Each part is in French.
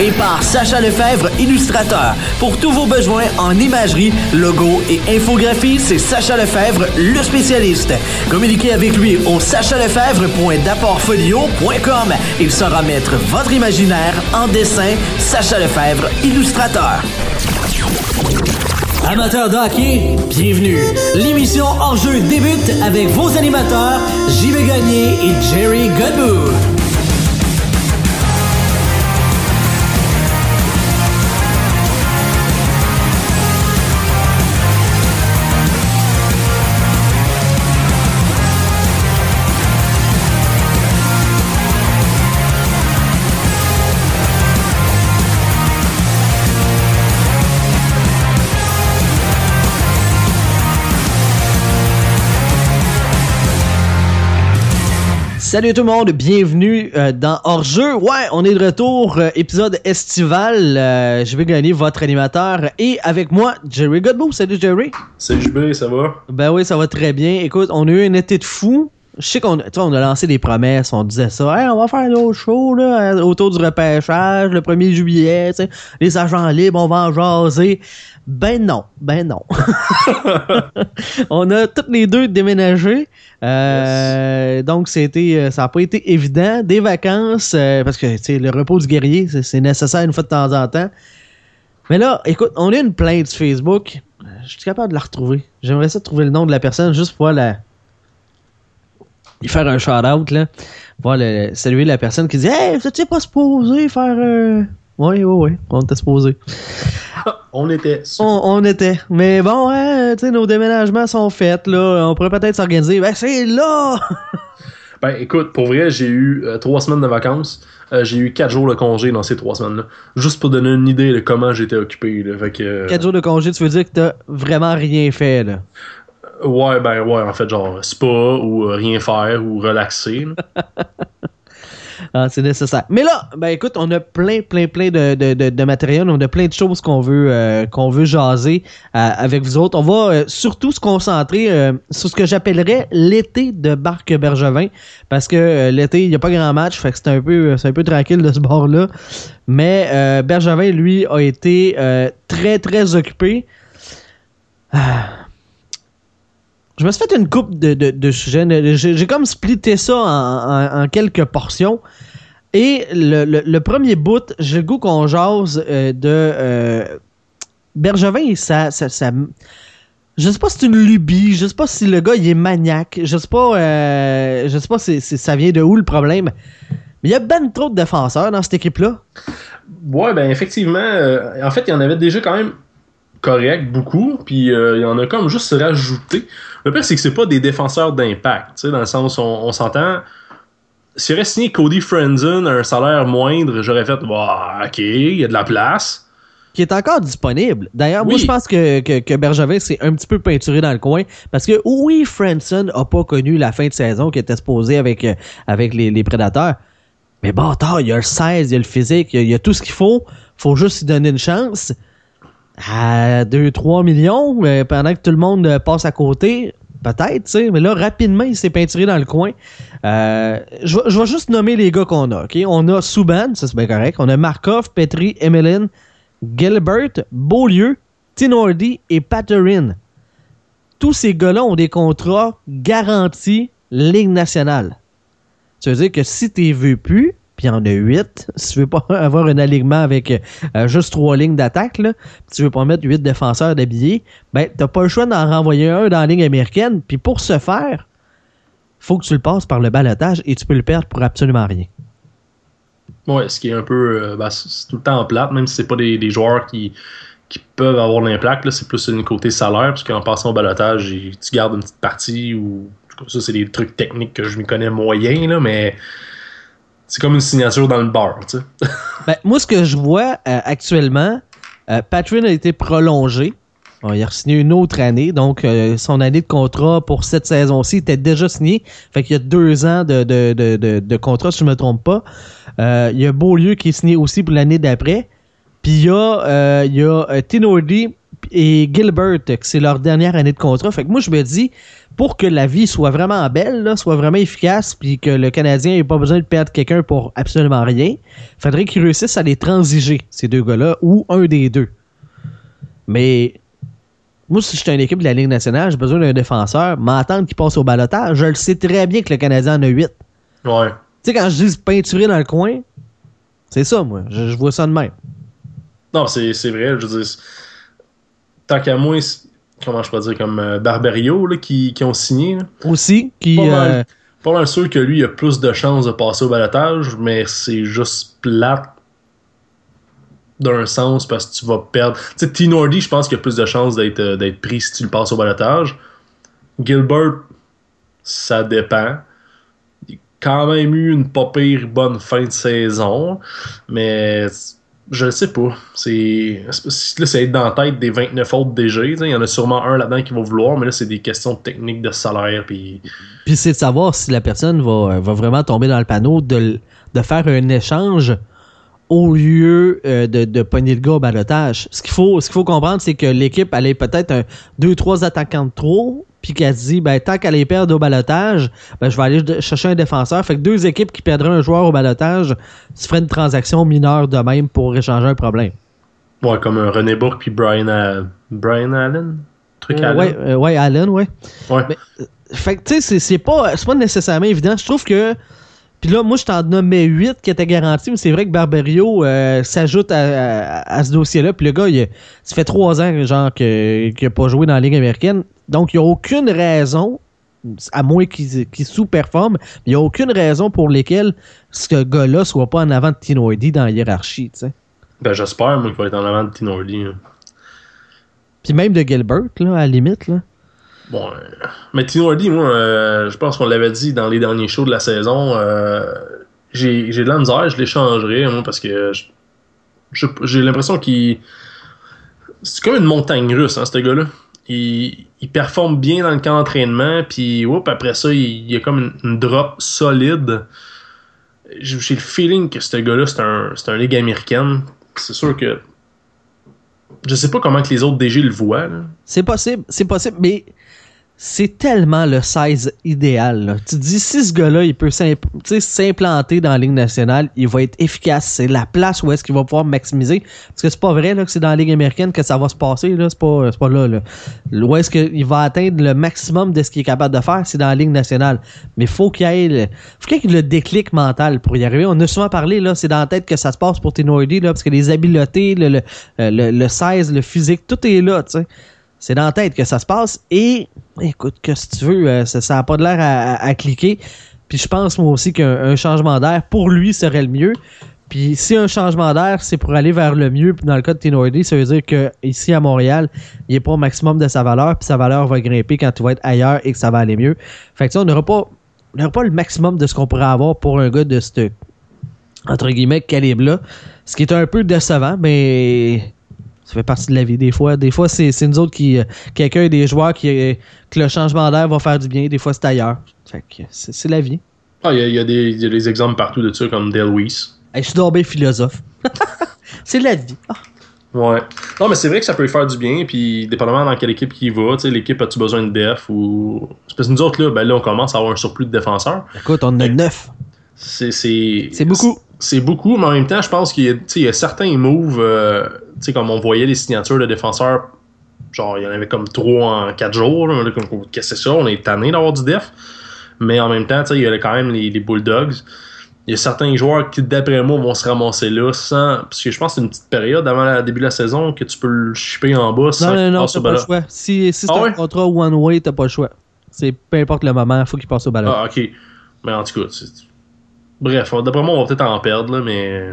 et par Sacha Lefebvre, illustrateur. Pour tous vos besoins en imagerie, logo et infographie, c'est Sacha Lefebvre, le spécialiste. Communiquez avec lui au sachalefebvre.d'apportfolio.com. Il saura mettre votre imaginaire en dessin. Sacha Lefebvre, illustrateur. Amateurs de bienvenue. L'émission Hors-jeu débute avec vos animateurs, JV Gagné et Jerry Godbout. Salut tout le monde, bienvenue euh, dans Hors-jeu. Ouais, on est de retour, euh, épisode estival. Euh, je vais gagner votre animateur et avec moi, Jerry Godbout. Salut Jerry. Salut JB, ça va? Ben oui, ça va très bien. Écoute, on a eu un été de fou. Je sais qu'on on a lancé des promesses, on disait ça. Hey, on va faire d'autres shows là, autour du repêchage le 1er juillet. Les agents libres, on va en jaser. Ben non, ben non. on a toutes les deux déménagé. Euh, donc c'était, euh, ça n'a pas été évident. Des vacances, euh, parce que le repos du guerrier, c'est nécessaire une fois de temps en temps. Mais là, écoute, on a une plainte sur Facebook. Je suis capable de la retrouver. J'aimerais ça trouver le nom de la personne juste pour la. Y faire un shout-out, là. Pour saluer la personne qui dit Hey, tu sais pas supposé faire. Oui, oui, oui, on était supposé. on était. On, était. Mais bon, hein, tu sais, nos déménagements sont faits, là. On pourrait peut-être s'organiser. Ben, c'est là! ben, écoute, pour vrai, j'ai eu euh, trois semaines de vacances. Euh, j'ai eu quatre jours de congé dans ces trois semaines-là. Juste pour donner une idée de comment j'étais occupé. Là. Fait que, euh, Quatre jours de congé, tu veux dire que t'as vraiment rien fait, là? Ouais, ben ouais, en fait, genre spa ou rien faire ou relaxer. Ah, c'est nécessaire. Mais là, ben écoute, on a plein, plein, plein de, de, de, matériel. On a plein de choses qu'on veut euh, qu'on veut jaser euh, avec vous autres. On va euh, surtout se concentrer sur ce que j'appellerais l'été de Barque Bergevin. Parce que l'été, il n'y a pas grand match. Fait que c'est un peu c'est un peu tranquille de ce bord-là. Mais Bergevin, lui, a été très, très occupé. Je me suis fait une coupe de, de, sujets. J'ai comme splitté ça en, quelques portions. Et le, premier bout, j'ai le goût qu'on jase euh, de euh, Bergevin, ça, ça, ça, je sais pas si c'est une lubie, je sais pas si le gars il est maniaque, je sais pas, euh, je sais pas si, ça vient de où le problème. Mais il y a ben trop de défenseurs dans cette équipe-là. Ouais, ben effectivement. en fait, il y en avait déjà quand même correct, beaucoup, puis il y en a comme juste rajouté. Le pire, c'est que c'est pas des défenseurs d'impact, dans le sens où on, s'entend. Si j'aurais signé Cody Friendson à un salaire moindre, j'aurais fait, bah, ok, il y a de la place. Qui est encore disponible. D'ailleurs, moi, je pense que, que, que Bergevin s'est un petit peu peinturé dans le coin. Parce que oui, Friendson a pas connu la fin de saison qui était supposée avec, euh, avec les, les prédateurs. Mais bon, il y a le 16, il y a le physique, il y a, tout ce qu'il faut. Faut juste lui donner une chance à 2-3 millions pendant que tout le monde euh, passe à côté. Peut-être, tu sais, mais là, rapidement, il s'est peinturé dans le coin. Euh, je, vais juste nommer les gars qu'on a, OK? On a Souban, ça c'est bien correct. On a Markov, Petri, Emeline, Gilbert, Beaulieu, Tinordi et Patterin. Tous ces gars-là ont des contrats garantis Ligue nationale. Ça veut dire que si tu veux plus, puis il y en a huit. Si tu veux pas avoir un alignement avec euh, juste trois lignes d'attaque, là, tu veux pas mettre huit défenseurs d'habillés, ben t'as pas le choix d'en renvoyer un dans la ligne américaine. Puis pour ce faire, faut que tu le passes par le balotage et tu peux le perdre pour absolument rien. Ouais, ce qui est un peu, euh, ben, c'est tout le temps en plate, même si c'est pas des, joueurs qui, qui peuvent avoir l'impact, c'est plus une côté salaire, parce qu'en passant au balotage, tu gardes une petite partie ou ça c'est des trucs techniques que je m'y connais moyen là, mais c'est comme une signature dans le bar, tu sais. ben, moi, ce que je vois euh, actuellement, euh, Patreon a été prolongé. il a signé une autre année, donc euh, son année de contrat pour cette saison-ci était déjà signé. Fait qu'il y a deux ans de, de, de, de, contrat, si je me trompe pas. Euh, il y a Beaulieu qui est signé aussi pour l'année d'après. Puis il y a, euh, il y a et Gilbert, c'est leur dernière année de contrat. Fait que moi, je me dis, pour que la vie soit vraiment belle, soit vraiment efficace, puis que le Canadien n'ait pas besoin de perdre quelqu'un pour absolument rien, faudrait qu'ils réussissent à les transiger, ces deux gars-là, ou un des deux. Mais moi, si je suis une équipe de la Ligue nationale, j'ai besoin d'un défenseur, m'attendre qu'il passe au balotage, je le sais très bien que le Canadien en a 8. Ouais. Tu sais, quand je dis peinturer dans le coin, c'est ça, moi. Je, je, vois ça de même. Non, c'est vrai. Je veux dire, tant qu'à moi, comment je peux dire, comme euh, Barberio qui, qui, ont signé. Aussi, qui. Pas mal, euh, pas mal sûr que lui a plus de chances de passer au balotage, mais c'est juste plate d'un sens parce que tu vas perdre. Tu sais, T-Nordy, je pense qu'il a plus de chances d'être, euh, d'être pris si tu le passes au balotage. Gilbert, ça dépend. Il a quand même eu une pas pire bonne fin de saison, mais je ne sais pas. C'est, là, c'est être dans la tête des 29 autres DG. Il y en a sûrement un là-dedans qui va vouloir, mais là, c'est des questions techniques de salaire. Puis, puis c'est de savoir si la personne va, va vraiment tomber dans le panneau de, de faire un échange au lieu euh, de, de pogner le gars au balotage. Ce qu'il faut, ce qu'il faut comprendre, c'est que l'équipe allait peut-être deux, trois attaquants de trop, puis qu'elle se dit, ben, tant qu'elle les perd au balotage, ben, je vais aller chercher un défenseur. Fait que deux équipes qui perdraient un joueur au balotage se feraient une transaction mineure de même pour échanger un problème. Ouais, comme un René Bourque puis Brian, Brian Allen? Truc euh, Allen? Ouais, euh, ouais, Allen, ouais. Ouais. fait que, tu sais, c'est pas, pas nécessairement évident. Je trouve que puis là, moi, je t'en nommais 8 qui étaient garantis, mais c'est vrai que Barberio euh, s'ajoute à, ce dossier-là. Puis le gars, il, ça fait trois ans genre qu'il n'a pas joué dans la Ligue américaine. Donc, il n'y a aucune raison, à moins qu'il sous-performe, il n'y a aucune raison pour lesquelles ce gars-là soit pas en avant de Tino dans la hiérarchie. sais. Ben, j'espère, moi, qu'il va être en avant de Tino hein. Puis même de Gilbert, là, à la limite. Là. Bon, euh, mais Tino Hardy, moi, euh, je pense qu'on l'avait dit dans les derniers shows de la saison. Euh, j'ai de la misère, je l'échangerai, moi, parce que j'ai l'impression qu'il. C'est comme une montagne russe, hein, ce gars-là. Il, il, performe bien dans le camp d'entraînement, puis après ça, il, y a comme une, drop solide. J'ai le feeling que ce gars-là, c'est un, un ligue américaine. C'est sûr que je sais pas comment que les autres DG le voient. C'est possible, c'est possible, mais c'est tellement le size idéal. Tu te dis, si ce gars-là, il peut s'implanter dans la Ligue nationale, il va être efficace. C'est la place où est-ce qu'il va pouvoir maximiser. Parce que c'est pas vrai là, que c'est dans la Ligue américaine que ça va se passer. C'est pas, pas là, là. Où est-ce qu'il va atteindre le maximum de ce qu'il est capable de faire, c'est dans la Ligue nationale. Mais faut qu'il y ait le, faut qu'il y ait le déclic mental pour y arriver. On a souvent parlé, là, c'est dans la tête que ça se passe pour Tenoidi, là, parce que les habiletés, le, le, le, le size, le physique, tout est là, tu sais. C'est dans la tête que ça se passe. Et écoute, que si tu veux, euh, ça n'a pas de l'air à, cliquer. Puis je pense moi aussi qu'un changement d'air pour lui serait le mieux. Puis si un changement d'air, c'est pour aller vers le mieux, dans le cas de Tinoidy, ça veut dire qu'ici à Montréal, il n'est pas au maximum de sa valeur, puis sa valeur va grimper quand tu vas être ailleurs et que ça va aller mieux. Fait que ça, on n'aura pas, pas le maximum de ce qu'on pourrait avoir pour un gars de ce entre guillemets calibre-là. Ce qui est un peu décevant, mais ça fait partie de la vie. Des fois, des fois c'est, nous autres qui, euh, quelqu'un des joueurs qui, euh, que le changement d'air va faire du bien. Des fois, c'est ailleurs. C'est, la vie. Ah, il y, a, des exemples partout de ça, comme Dale Weiss. je suis tombé philosophe. c'est la vie. Ah. Ouais. Non, mais c'est vrai que ça peut faire du bien, puis dépendamment dans quelle équipe qui va, tu sais, l'équipe a-tu besoin de def ou. Parce que nous autres, là, ben là, on commence à avoir un surplus de défenseurs. Écoute, on en a neuf. C'est, beaucoup c'est beaucoup, mais en même temps, je pense qu'il y, a certains moves, euh, comme on voyait les signatures de défenseurs, genre il y en avait comme trois en quatre jours. Qu'est-ce que c'est ça? On est tanné d'avoir du def. Mais en même temps, il y a quand même les, Bulldogs. Il y a certains joueurs qui, d'après moi, vont se ramasser là sans. Parce que je pense que c'est une petite période avant le début de la saison que tu peux le shipper en bas sans. Non, non, non, t'as pas le choix. Si, si c'est ah un contrat one-way, t'as pas le choix. C'est peu importe le moment, il faut qu'il passe au ballon. Ah, ok. Mais en tout cas, Bref, d'après moi, on va peut-être en perdre, là, mais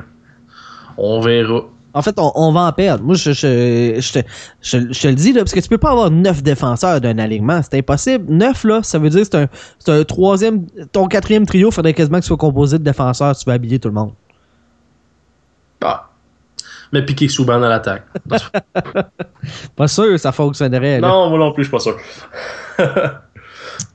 on verra. En fait, on, va en perdre. Moi, je, je, te, je, le dis, là, parce que tu peux pas avoir neuf défenseurs d'un alignement. C'est impossible. Neuf, là, ça veut dire que c'est un, un troisième. Ton quatrième trio, il faudrait quasiment que ce soit composé de défenseurs si tu veux habiller tout le monde. Ah. Mais Piqué souvent dans l'attaque. pas sûr ça fonctionnerait. Non, moi non plus, je suis pas sûr.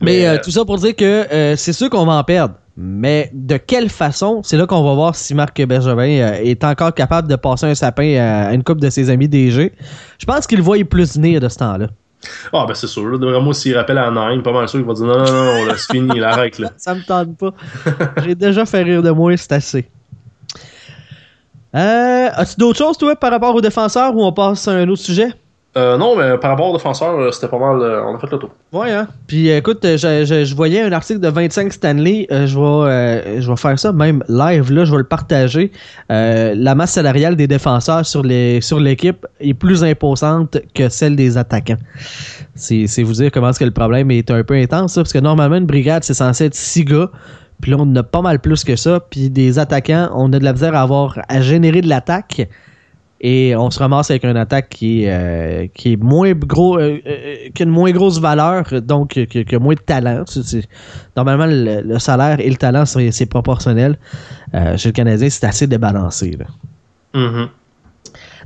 Mais, euh, tout ça pour dire que euh, c'est sûr qu'on va en perdre. Mais de quelle façon, c'est là qu'on va voir si Marc Bergevin euh, est encore capable de passer un sapin à une couple de ses amis DG. Je pense qu'il voit plus venir de ce temps-là. Ah, ben c'est sûr. Là, vraiment, s'il rappelle à Nine, pas mal sûr qu'il va dire non, non, non, on laisse fini, la règle. Ça me tente pas. J'ai déjà fait rire de moi, c'est assez. Euh, As-tu d'autres choses, toi, par rapport aux défenseurs ou on passe à un autre sujet? Euh, non, mais par rapport aux défenseurs, euh, c'était pas mal. Euh, on a fait le tour. Ouais, hein. Puis écoute, je, je, voyais un article de 25 Stanley. je, vais, je vais faire ça même live, là, je vais le partager. la masse salariale des défenseurs sur les sur l'équipe est plus imposante que celle des attaquants. C'est vous dire comment est-ce que le problème est un peu intense, parce que normalement, une brigade, c'est censé être 6 gars. Puis là, on en a pas mal plus que ça. Puis des attaquants, on a de la misère à avoir à générer de l'attaque et on se ramasse avec une attaque qui, euh, qui est moins gros, euh, euh, qui a une moins grosse valeur, donc qui, a moins de talent. normalement, le, salaire et le talent, c'est proportionnel. chez le Canadien, c'est assez débalancé. Mm-hmm.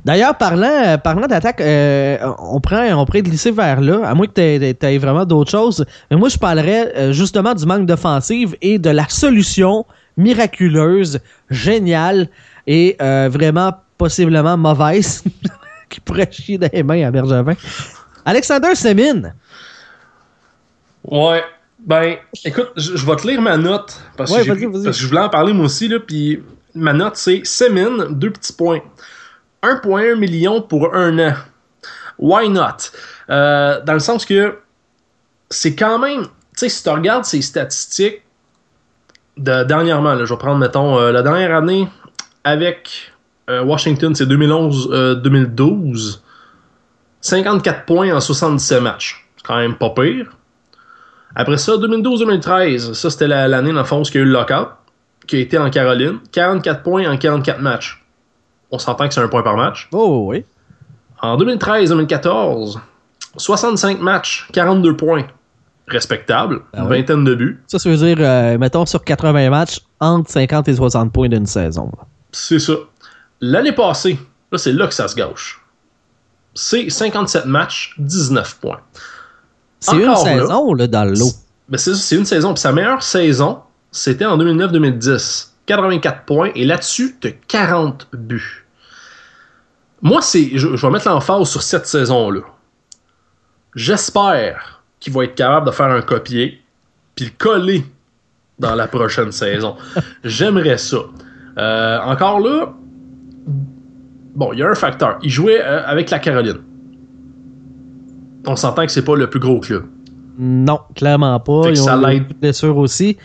D'ailleurs, parlant, parlant d'attaque, on, prend, on pourrait glisser vers là, à moins que tu aies, vraiment d'autres choses. Mais moi, je parlerais justement du manque d'offensive et de la solution miraculeuse, géniale et vraiment possiblement mauvaise qui pourrait chier les mains à Bergevin. Alexander Semin. Ouais. Ben, écoute, je, vais te lire ma note parce, que je voulais en parler moi aussi. Là, puis ma note, c'est Semin, deux petits points. 1,1 million pour un an. Why not? Euh, dans le sens que c'est quand même, tu sais, si tu regardes ces statistiques de dernièrement, là, je vais prendre, mettons, euh, la dernière année avec euh, Washington, c'est 2011-2012. 54 euh, points en 77 matchs. C'est quand même pas pire. Après ça, 2012-2013, ça c'était l'année dans le fond où il y a eu le lockout, qui a été en Caroline. 44 points en 44 matchs. On s'entend que c'est un point par match. Oh oui. En 2013-2014, 65 matchs, 42 points. Respectable, une ben vingtaine de buts. Ça, ça veut dire, euh, mettons, sur 80 matchs, entre 50 et 60 points d'une saison. C'est ça. L'année passée, là, c'est là que ça se gauche. C'est 57 matchs, 19 points. C'est une saison là, dans l'eau. Ben c'est une saison. Puis sa meilleure saison, c'était en 2009-2010. 84 points. Et là-dessus, tu as 40 buts. Moi, c'est, je, vais mettre l'emphase sur cette saison-là. J'espère qu'il va être capable de faire un copier puis le coller dans la prochaine saison. J'aimerais ça. Euh, encore là, bon, il y a un facteur. Il jouait euh, avec la Caroline. On s'entend que c'est pas le plus gros club. Non, clairement pas. ça l'aide. Une blessure aussi.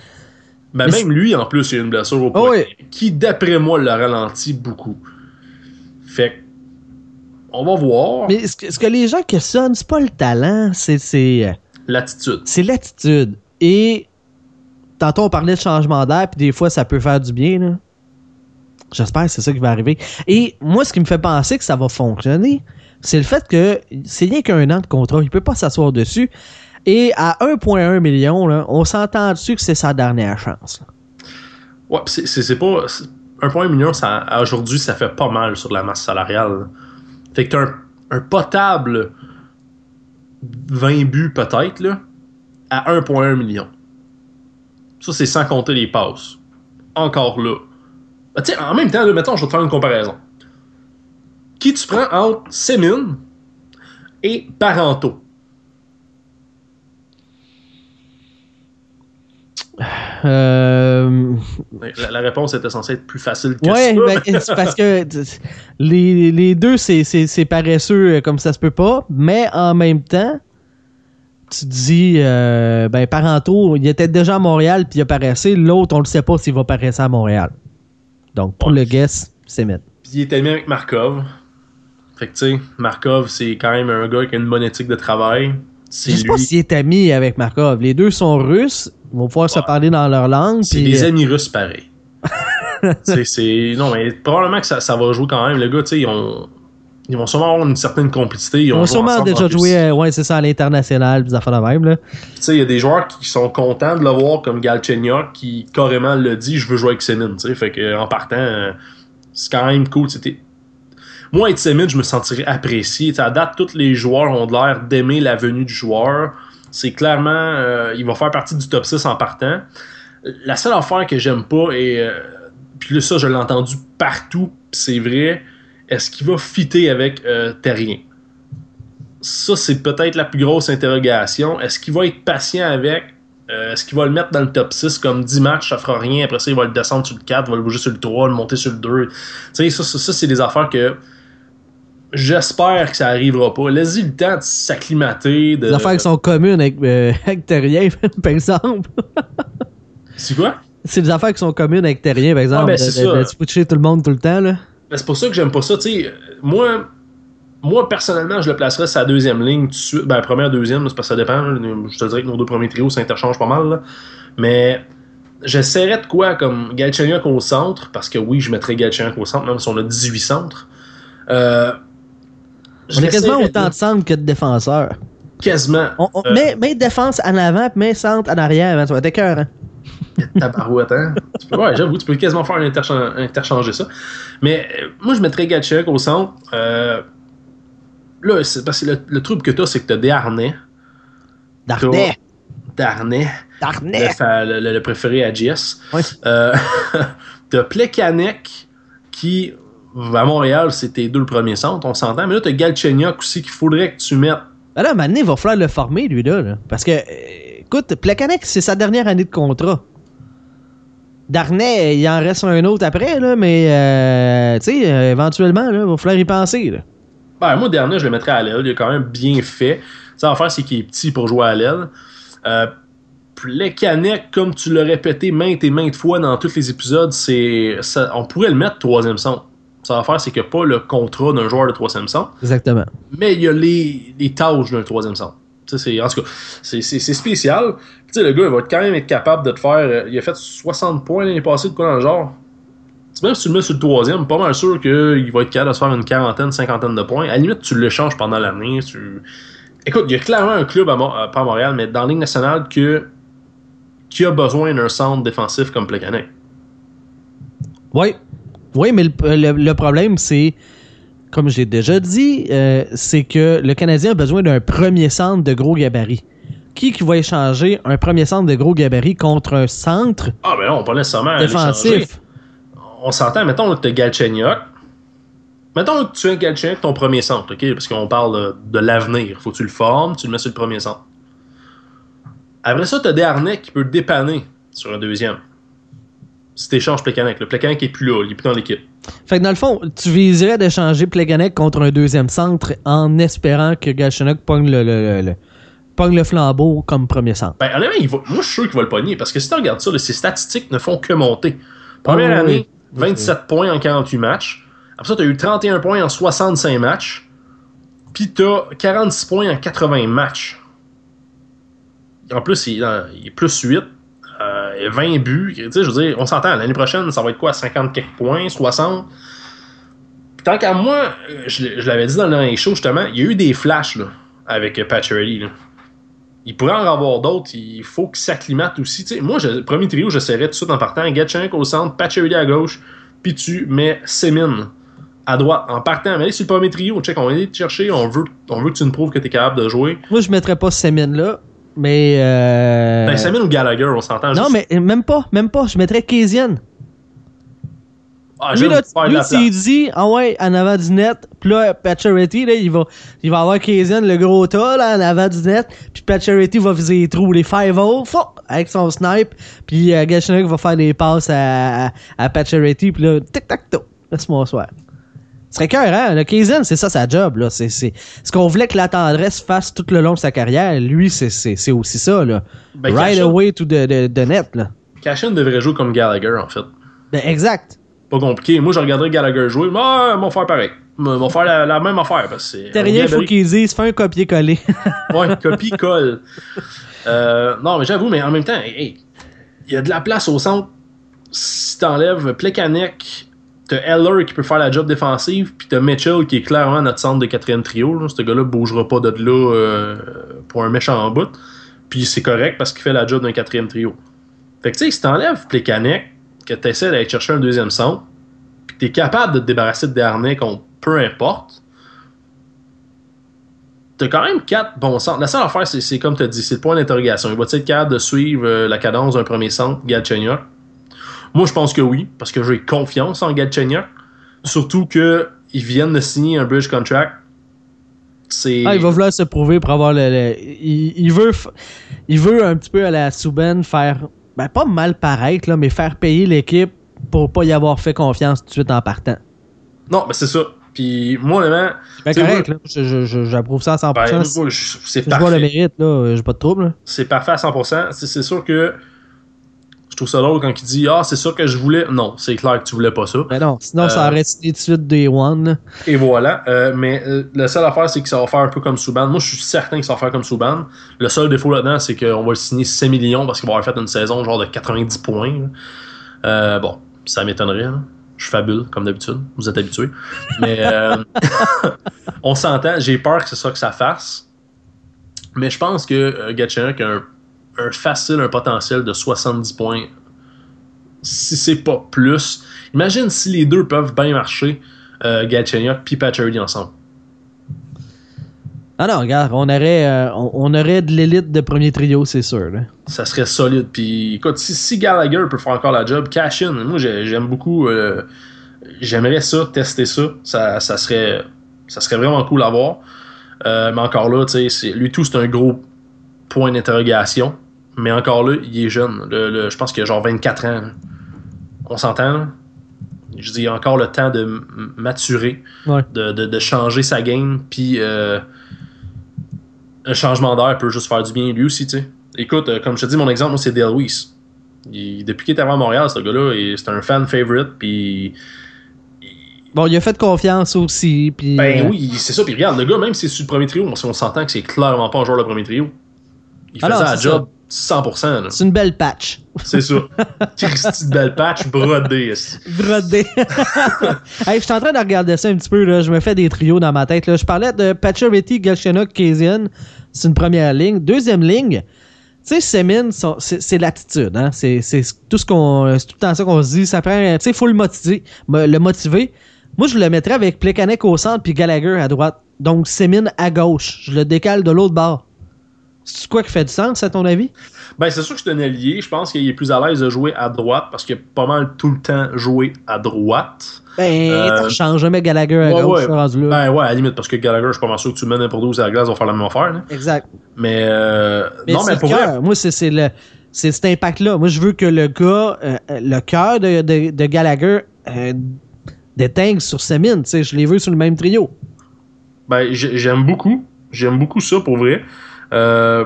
Ben, même lui, en plus, il a une blessure au point. Qui, d'après moi, l'a ralenti beaucoup. Fait on va voir. Mais ce que, les gens questionnent, c'est pas le talent, c'est. Euh, l'attitude. C'est l'attitude. Et tantôt, on parlait de changement d'air, puis des fois, ça peut faire du bien. Là. J'espère que c'est ça qui va arriver. Et moi, ce qui me fait penser que ça va fonctionner, c'est le fait que c'est rien qu'un an de contrat. Il peut pas s'asseoir dessus. Et à 1,1 million, on s'entend dessus que c'est sa dernière chance. Ouais, c'est pas. 1,1 million, aujourd'hui, ça fait pas mal sur la masse salariale. Fait que t'as un, un potable 20 buts peut-être, là, à 1,1 million. Ça, c'est sans compter les passes. Encore là. Bah, en même temps, mettons, je vais te faire une comparaison. Qui tu prends entre Semin et Parento? Euh... La, réponse était censée être plus facile que ouais, ça. Ben, c'est parce que les, les deux, c'est paresseux comme ça se peut pas, mais en même temps, tu dis, euh, ben, Parento, il était déjà à Montréal puis il a paressé. L'autre, on ne sait pas s'il va paresser à Montréal. Donc, pour le guess, c'est Puis il est ami avec Markov. Fait que, tu sais, Markov, c'est quand même un gars qui a une bonne éthique de travail. Je sais pas s'il est ami avec Markov. Les deux sont russes. Ils vont pouvoir se parler dans leur langue. C'est des amis russes pareils. c'est, non, mais probablement que ça, ça, va jouer quand même. Le gars, tu sais, ils, ont, ils vont sûrement avoir une certaine complicité. Ils, vont sûrement déjà joué, euh, ouais, c'est ça, à l'international, des affaires de même. Tu sais, il y a des joueurs qui sont contents de le voir comme Galchenyuk qui carrément le dit je veux jouer avec. Tu sais, fait que en partant, euh, c'est quand même cool. C'était moi, être Semin, je me sentirais apprécié. à date, tous les joueurs ont l'air d'aimer la venue du joueur. C'est clairement, euh, il va faire partie du top 6 en partant. La seule affaire que j'aime pas, et euh, puis là, ça, je l'ai entendu partout, c'est vrai, est-ce qu'il va fitter avec euh, Terrien? Ça, c'est peut-être la plus grosse interrogation. Est-ce qu'il va être patient avec? Euh, est-ce qu'il va le mettre dans le top 6 comme 10 matchs, ça fera rien. Après ça, il va le descendre sur le 4, il va le bouger sur le 3, le monter sur le 2. Tu sais, ça, ça, c'est des affaires que j'espère que ça arrivera pas. Laissez le temps de s'acclimater. De... Des affaires qui sont communes avec, euh, avec Terrien, par exemple. c'est quoi? C'est des affaires qui sont communes avec Terrien, par exemple. Ah, ben, de, switcher tout le monde tout le temps. Là. Ben, c'est pour ça que j'aime pas ça. Tu sais, moi, moi, personnellement, je le placerais sa deuxième ligne tout de suite. Ben, première, deuxième, parce que ça dépend. Je te dirais que nos deux premiers trios s'interchangent pas mal. Là. Mais j'essaierais de quoi comme Galchenyuk au centre, parce que oui, je mettrais Galchenyuk au centre, même si on a 18 centres. Euh, on a quasiment autant de centres que de défenseurs. Quasiment. On, euh, mets, défense en avant, mets centre en arrière. Hein, ça va être cœur. Hein? Tabarouette, hein? ouais, j'avoue, tu peux quasiment faire un interchanger ça. Mais euh, moi, je mettrais Gatchuk au centre. Euh, là, c'est parce que le, trouble que t'as, c'est que t'as Darnay. Darnay. Darnay. Darnay. Le, le, préféré à JS. Ouais. Euh, t'as Plekanec qui, à Montréal, c'était deux le premier centre, on s'entend. Mais là, t'as Galchenyuk aussi qu'il faudrait que tu mettes. Ben là, maintenant, il va falloir le former, lui, là. parce que, écoute, Plekanec, c'est sa dernière année de contrat. Darnay, il en reste un autre après, là, mais euh, tu sais, euh, éventuellement, il va falloir y penser. Là. Ben, moi, Darnay, je le mettrais à l'aile. Il est quand même bien fait. Ça va faire, c'est qu'il est petit pour jouer à l'aile. Euh, comme tu l'as répété maintes et maintes fois dans tous les épisodes, c'est on pourrait le mettre troisième centre. Ça va faire, c'est qu'il n'y a pas le contrat d'un joueur de troisième centre. Exactement. Mais il y a les, les tâches d'un troisième centre. C'est, en tout cas, c'est, spécial. le gars, il va quand même être capable de te faire. Euh, il a fait 60 points l'année passée, de quoi dans le genre. même si tu le mets sur le troisième, pas mal sûr qu'il va être capable de se faire une quarantaine, cinquantaine de points. À la limite, tu l'échanges pendant l'année. Tu... Écoute, il y a clairement un club, à, euh, pas à Montréal, mais dans la Ligue nationale, que, qui a besoin d'un centre défensif comme Plekanec. Oui. Oui, mais le problème, c'est comme j'ai déjà dit, euh, c'est que le Canadien a besoin d'un premier centre de gros gabarit. Qui, qui va échanger un premier centre de gros gabarit contre un centre Ah, ben non, on pas nécessairement défensif? On s'entend, mettons que tu Galchenyuk. Mettons que tu as Galchenyuk ton premier centre, OK? Parce qu'on parle de, l'avenir. Faut que tu le formes, tu le mets sur le premier centre. Après ça, tu as Desharnais qui peut dépanner sur un deuxième si tu échanges Plekanec. Le Plekanec est plus là, il est plus dans l'équipe. Fait que dans le fond, tu viserais d'échanger Plekanec contre un deuxième centre en espérant que Galchenyuk pogne le, le, pogne le flambeau comme premier centre. Ben, honnêtement, moi, je suis sûr qu'il va le pogner parce que si tu regardes ça, ses statistiques ne font que monter. Première année, 27 points en 48 matchs. Après ça, tu as eu 31 points en 65 matchs. Puis tu as 46 points en 80 matchs. En plus, il, il est plus 8. 20 buts. Tu sais, je veux dire, on s'entend, l'année prochaine, ça va être quoi, 50 quelques points, 60? tant qu'à moi, je, l'avais dit dans le dernier show, justement, il y a eu des flashs là, avec Patcherity. Il pourrait en avoir d'autres, il faut qu'il s'acclimate aussi. Moi, je, premier trio, j'essaierais tout de suite en partant. Gatchenk au centre, Patcherity à gauche, puis tu mets Semin à droite en partant. Mais sur le premier trio, check, on va aller te chercher, on veut, on veut que tu nous prouves que tu es capable de jouer. Moi, je mettrais pas Semin là. Mais. Euh... Ben, Samuel ou Gallagher, on s'entend. Non, mais même pas, même pas. Je mettrais Kézian. Ah, lui, là, lui s'il dit, ah ouais, en avant du net, puis là, Patcherity, là, il va, il va avoir Kézian, le gros tas, là, en avant du net, puis Patcherity va viser les trous, les 5 avec son snipe, puis euh, va faire des passes à, à, à Patcherity, puis là, tic-tac-toe. Laisse-moi soir. Serait cœur, hein? Le Kaizen, c'est ça sa job, là. C'est, c'est... Ce qu'on voulait que la tendresse fasse tout le long de sa carrière, lui, c'est, c'est, c'est aussi ça, là. Ben, right away to the, the, net, là. Cashin devrait jouer comme Gallagher, en fait. Ben, exact. Pas compliqué. Moi, je regarderais Gallagher jouer. Ah, ils faire pareil. Vont faire la, même affaire. Parce que c'est rien, il faut qu'ils disent, fais un copier-coller. ouais, copie-colle. Euh, non, mais j'avoue, mais en même temps, il y a de la place au centre. Si t'enlèves Plekanec, T'as Eller qui peut faire la job défensive, puis t'as Mitchell qui est clairement notre centre de quatrième trio. Ce gars-là bougera pas de là euh, pour un méchant bout. Puis c'est correct parce qu'il fait la job d'un quatrième trio. Fait que tu sais, si t'enlèves Plekanec, que t'essaies d'aller chercher un deuxième centre, puis puis tu es capable de te débarrasser de Dernay contre peu importe, t'as quand même quatre bons centres. La seule affaire, c'est comme tu as dit, c'est le point d'interrogation. Il va être capable de suivre euh, la cadence d'un premier centre, Galchenyuk? Moi, je pense que oui, parce que j'ai confiance en Galchenyuk. Surtout qu'ils viennent de signer un bridge contract. Ah, il va vouloir se prouver pour avoir le. Il, veut, il veut un petit peu à la Souben faire. Ben, pas mal paraître, là, mais faire payer l'équipe pour pas y avoir fait confiance tout de suite en partant. Non, mais c'est ça. Puis moi, honnêtement. C'est correct, là. J'approuve ça à 100%. Ben, c'est parfait. Je vois le mérite, là. J'ai pas de trouble. C'est parfait à 100%. C'est sûr que. Je trouve ça drôle quand il dit Ah, c'est ça que je voulais. Non, c'est clair que tu voulais pas ça. Ben non, sinon ça euh, aurait été tout de suite Day One. Et voilà. Euh, mais euh, la seule affaire, c'est que ça va faire un peu comme Souban. Moi, je suis certain que ça va faire comme Souban. Le seul défaut là-dedans, c'est qu'on va le signer 6 millions parce qu'il va avoir fait une saison genre de 90 points. bon, ça m'étonnerait. Je fabule, comme d'habitude. Vous êtes habitués. Mais euh, on s'entend. J'ai peur que c'est ça que ça fasse. Mais je pense que euh, a un, facile, un potentiel de 70 points. Si c'est pas plus. Imagine si les deux peuvent bien marcher, euh, puis Patcherdy ensemble. Ah non, regarde, on aurait, euh, on, aurait de l'élite de premier trio, c'est sûr. Ça serait solide. Puis écoute, si, Gallagher peut faire encore la job, cash in. Moi, j'aime beaucoup. Euh, j'aimerais ça, tester ça. Ça, serait, ça serait vraiment cool à voir. Euh, mais encore là, tu sais, lui tout, c'est un gros point d'interrogation. Mais encore là, il est jeune. je pense qu'il a genre 24 ans. On s'entend, Je dis, il a encore le temps de maturer, de, de, changer sa game. Puis un changement d'air peut juste faire du bien lui aussi, tu sais. Écoute, euh, comme je te dis, mon exemple, c'est Dale Weiss. depuis qu'il est arrivé à Montréal, ce gars-là, c'est un fan favorite, puis... Bon, il a fait confiance aussi, puis... Ben euh, oui, c'est ça, puis regarde, le gars, même si c'est sur le premier trio, on s'entend que c'est clairement pas un joueur de premier trio. Il faisait la job 100%. C'est une belle patch. C'est ça. Christy de belle patch brodée. brodée. hey, je suis en train de regarder ça un petit peu. Là. Je me fais des trios dans ma tête. Là. Je parlais de Pacioretty, Galchenyuk, Kazian. C'est une première ligne. Deuxième ligne, tu sais, Semin, c'est l'attitude. Hein? C'est tout ce qu'on, tout le temps ça qu'on se dit. Ça prend, tu sais, il faut le motiver, le motiver. Moi, je le mettrais avec Plekanec au centre puis Gallagher à droite. Donc, Semin à gauche. Je le décale de l'autre bord. C'est quoi qui fait du sens, à ton avis? Ben, c'est sûr que c'est un allié. Je pense qu'il est plus à l'aise de jouer à droite parce qu'il a pas mal tout le temps joué à droite. Ben, euh, change jamais Gallagher à gauche, ouais. Ben ouais, à la limite, parce que Gallagher, je suis pas mal sûr que tu mets n'importe où sur la glace, va faire la même affaire. Exact. Mais, euh, non, mais pour vrai... Moi, c'est le c'est cet impact-là. Moi, je veux que le gars, euh, le cœur de, de, de, Gallagher euh, détingue sur Semin. Je les veux sur le même trio. Ben, j'aime beaucoup. J'aime beaucoup ça, pour vrai. Euh,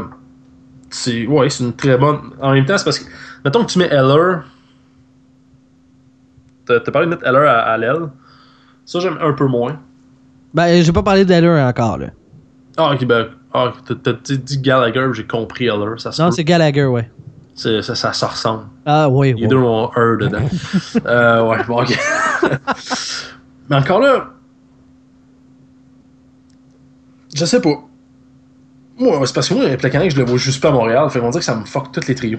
c'est ouais, c'est une très bonne. En même temps, c'est parce que mettons que tu mets Eller. T'as parlé de mettre Eller à, l'aile. Ça, j'aime un peu moins. Ben, j'ai pas parlé d'Eller encore, là. Ah, ok, ben. Ah, t'as dit Gallagher, j'ai compris Eller. Ça non, c'est Gallagher, ouais. Ça, ça, ça, ressemble. Ah, oui, Les deux ont un dedans. euh, ouais, bon, ok. Mais encore là. Je sais pas. Moi, c'est parce que moi, Plekanec, je le vois juste pas à Montréal. Fait qu'on dirait que ça me fuck tous les trios.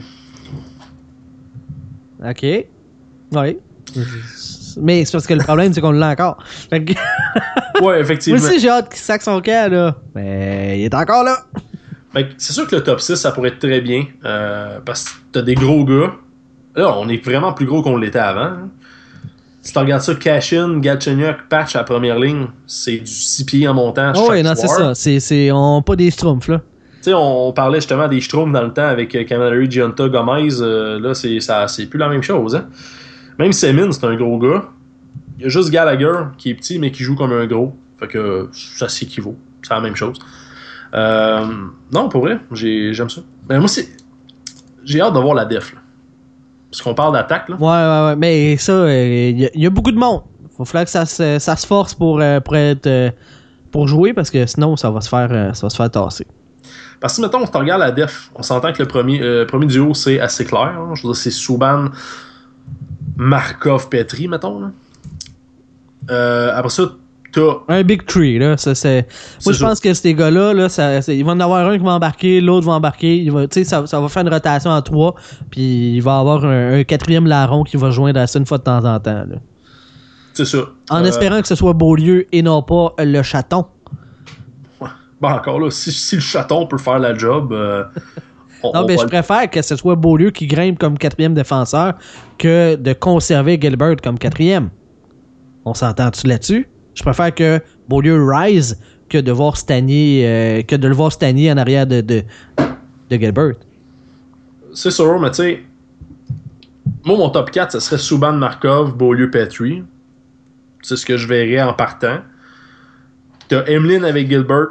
Ok. Oui. Mais c'est parce que le problème, c'est qu'on l'a encore. ouais, effectivement. Moi aussi, j'ai hâte qu'il sac son cas, là. Mais il est encore là. c'est sûr que le top 6, ça pourrait être très bien. Euh, parce que t'as des gros gars. Là, on est vraiment plus gros qu'on l'était avant. Hein. Si tu regardes ça, Cashin, Galchenyuk, Patch à première ligne, c'est du 6 pieds en montant. Oh oui, non, c'est ça. C'est, on, pas des Schtroumpfs, là. Tu sais, on parlait justement des Schtroumpfs dans le temps avec Camilleri, euh, Giunta, Gomez. Euh, là, c'est, ça, c'est plus la même chose. Hein? Même Semin, c'est un gros gars. Il y a juste Gallagher qui est petit, mais qui joue comme un gros. Fait que ça s'équivaut. C'est la même chose. Euh, non, pour vrai, j'aime ça. Mais moi, c'est. J'ai hâte de voir la def. Là. Parce qu'on parle d'attaque, là. Ouais, ouais, ouais. Mais ça, il euh, y, a beaucoup de monde. Il falloir que ça se, ça se force pour, euh, pour être. Euh, pour jouer parce que sinon, ça va se faire, ça va se faire tasser. Parce que, mettons, on regarde la def, on s'entend que le premier, premier duo, c'est assez clair. Hein. Je veux dire, c'est Souban, Markov, Petri, mettons. après ça, un big tree, là. Ça, c'est... Moi, je pense que ces gars-là, là, ça, il va en avoir un qui va embarquer, l'autre va embarquer. Il va, ça, ça va faire une rotation en trois, puis il va avoir un, quatrième larron qui va joindre à ça une fois de temps en temps. Là. C'est ça. En espérant que ce soit Beaulieu et non pas le chaton. Bon, encore là, si, le chaton peut faire la job. non, mais je préfère que ce soit Beaulieu qui grimpe comme quatrième défenseur que de conserver Gilbert comme quatrième. On s'entend-tu là-dessus? Je préfère que Beaulieu rise que de voir stagner, que de le voir stagner en arrière de, de, Gilbert. C'est sûr, mais tu sais, moi, mon top 4, ce serait Souban Markov, Beaulieu Petrie. C'est ce que je verrais en partant. T'as Emeline avec Gilbert.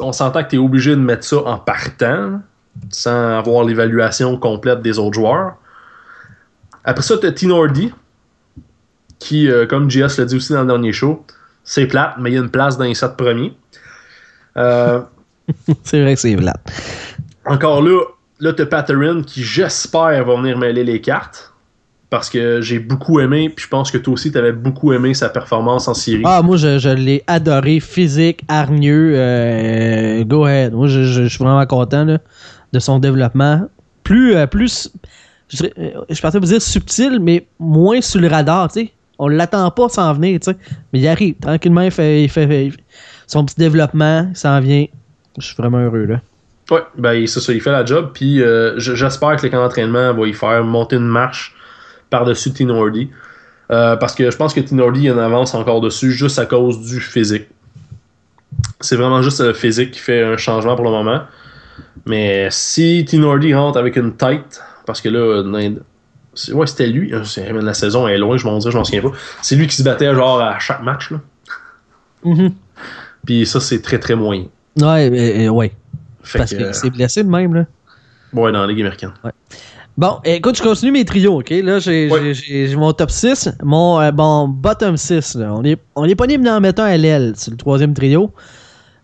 On s'entend que tu es obligé de mettre ça en partant, sans avoir l'évaluation complète des autres joueurs. Après ça, t'as Tinordi, qui, euh, comme JS l'a dit aussi dans le dernier show, c'est plate, mais il y a une place dans les 7 premiers. Euh, c'est vrai que c'est plate. Encore là, là, t'as Patterin qui, j'espère, va venir mêler les cartes. Parce que j'ai beaucoup aimé, puis je pense que toi aussi, t'avais beaucoup aimé sa performance en Syrie. Ah, moi, je, l'ai adoré. Physique, hargneux. Euh, go ahead. Moi, je, suis vraiment content de son développement. Plus, euh, plus je, je partais vous dire subtil, mais moins sur le radar, tu sais. On l'attend pas sans venir, tu sais. Mais il arrive. Tranquillement, il fait, il fait son petit développement, il s'en vient. Je suis vraiment heureux, là. Oui, ben c'est ça, il fait la job. Puis euh, j'espère que les camps d'entraînement vont y faire monter une marche par-dessus Tinordi. Euh, parce que je pense que Tinordi en avance encore dessus juste à cause du physique. C'est vraiment juste le physique qui fait un changement pour le moment. Mais si Tinordi rentre avec une tête, parce que là, ouais, c'était lui. Hein, la saison est loin, je m'en dis, je m'en souviens pas. C'est lui qui se battait genre à chaque match. Là. Mm-hmm. Puis ça, c'est très très moyen. Ouais, ouais. Parce que c'est blessé de même, là. Ouais, dans la Ligue américaine. Bon, écoute, je continue mes trios, OK? Là, j'ai mon top 6, mon euh, bon, bottom 6. On est, on est pas libre d'en mettre un à l'aile, c'est le troisième trio.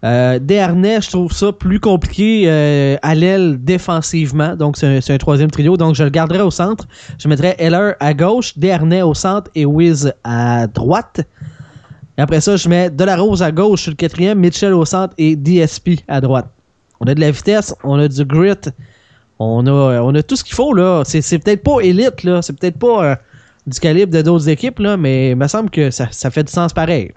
Euh, je trouve ça plus compliqué euh, à l'aile défensivement. Donc, c'est un, troisième trio. Donc, je le garderai au centre. Je mettrai Heller à gauche, Desharnais au centre et Wiz à droite. Après ça, je mets Delarose à gauche sur le quatrième, Mitchell au centre et DSP à droite. On a de la vitesse, on a du grit, on a, on a tout ce qu'il faut. là. C'est peut-être pas élite. C'est peut-être pas euh, du calibre de d'autres équipes, là, mais il me semble que ça, fait du sens pareil.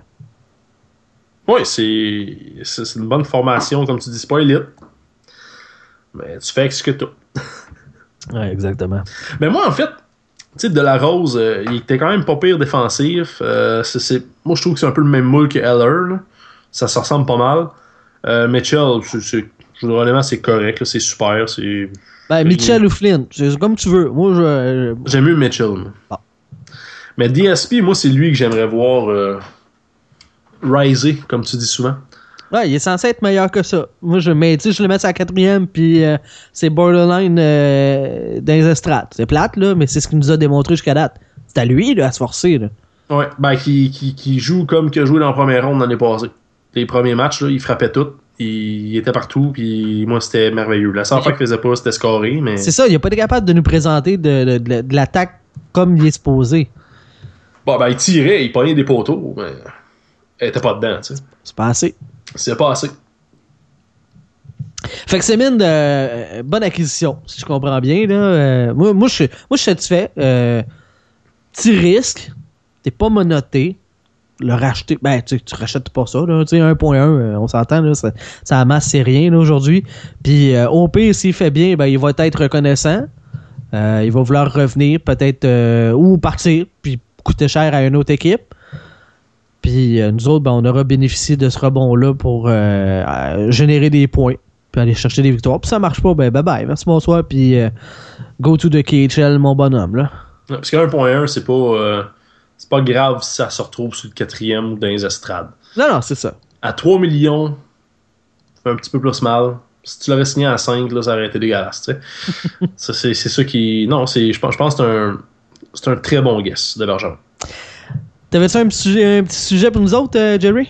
Oui, c'est une bonne formation, comme tu dis, c'est pas élite. Mais tu fais ce que tu Oui, exactement. Mais moi, en fait, tu sais, De La Rose, euh, il était quand même pas pire défensif. Euh, moi, je trouve que c'est un peu le même moule que Heller. Ça se ressemble pas mal. Mitchell, c'est Honnêtement, c'est correct, c'est super. C'est... Ben, Mitchell ou Flynn, c'est comme tu veux. Moi, je. J'aime mieux Mitchell. Ah. Mais DSP, moi, c'est lui que j'aimerais voir euh, riser, comme tu dis souvent. Ouais, il est censé être meilleur que ça. Moi, je, je le mets à la quatrième, puis euh, c'est borderline euh, dans les estrades. C'est plate, là, mais c'est ce qu'il nous a démontré jusqu'à date. C'est à lui là, à se forcer. Là. Ouais, ben, qui, qui, qui joue comme qu'il a joué dans la première ronde l'année passée. Les premiers matchs, là, il frappait tout il était partout, puis moi, c'était merveilleux. La seule fois qu'il faisait pas, c'était scoré, mais... C'est ça, il a pas été capable de nous présenter de, de, l'attaque comme il est supposé. Bon, ben, il tirait, il pognait des poteaux, mais elle était pas dedans, tu sais. C'est pas assez. C'est pas assez. Fait que c'est mine de euh, bonne acquisition, si je comprends bien. Là. Euh, moi, moi, je, moi, je suis satisfait. Euh, petit risque. T'es pas monoté le racheter. Ben, tu, tu rachètes pas ça, là. Tu sais, 1.1, euh, on s'entend, là. Ça, ça amasse, c'est rien, aujourd'hui. Puis, au pire, s'il fait bien, ben, il va être reconnaissant. Il va vouloir revenir, peut-être, ou partir, puis coûter cher à une autre équipe. Puis, nous autres, ben, on aura bénéficié de ce rebond-là pour générer des points, puis aller chercher des victoires. Puis, ça marche pas, ben, bye bye. Merci, bonsoir, puis go to the KHL, mon bonhomme, là. Parce que 1.1, c'est pas c'est pas grave si ça se retrouve sur le quatrième ou dans les estrades. Non, non, c'est ça. À 3 millions, un petit peu plus mal. Si tu l'avais signé à 5, là, ça aurait été dégueulasse. c'est, ça qui. Non, c'est, je pense, je pense que c'est un, c'est un très bon guess de l'argent. T'avais-tu un un petit sujet pour nous autres, euh, Jerry?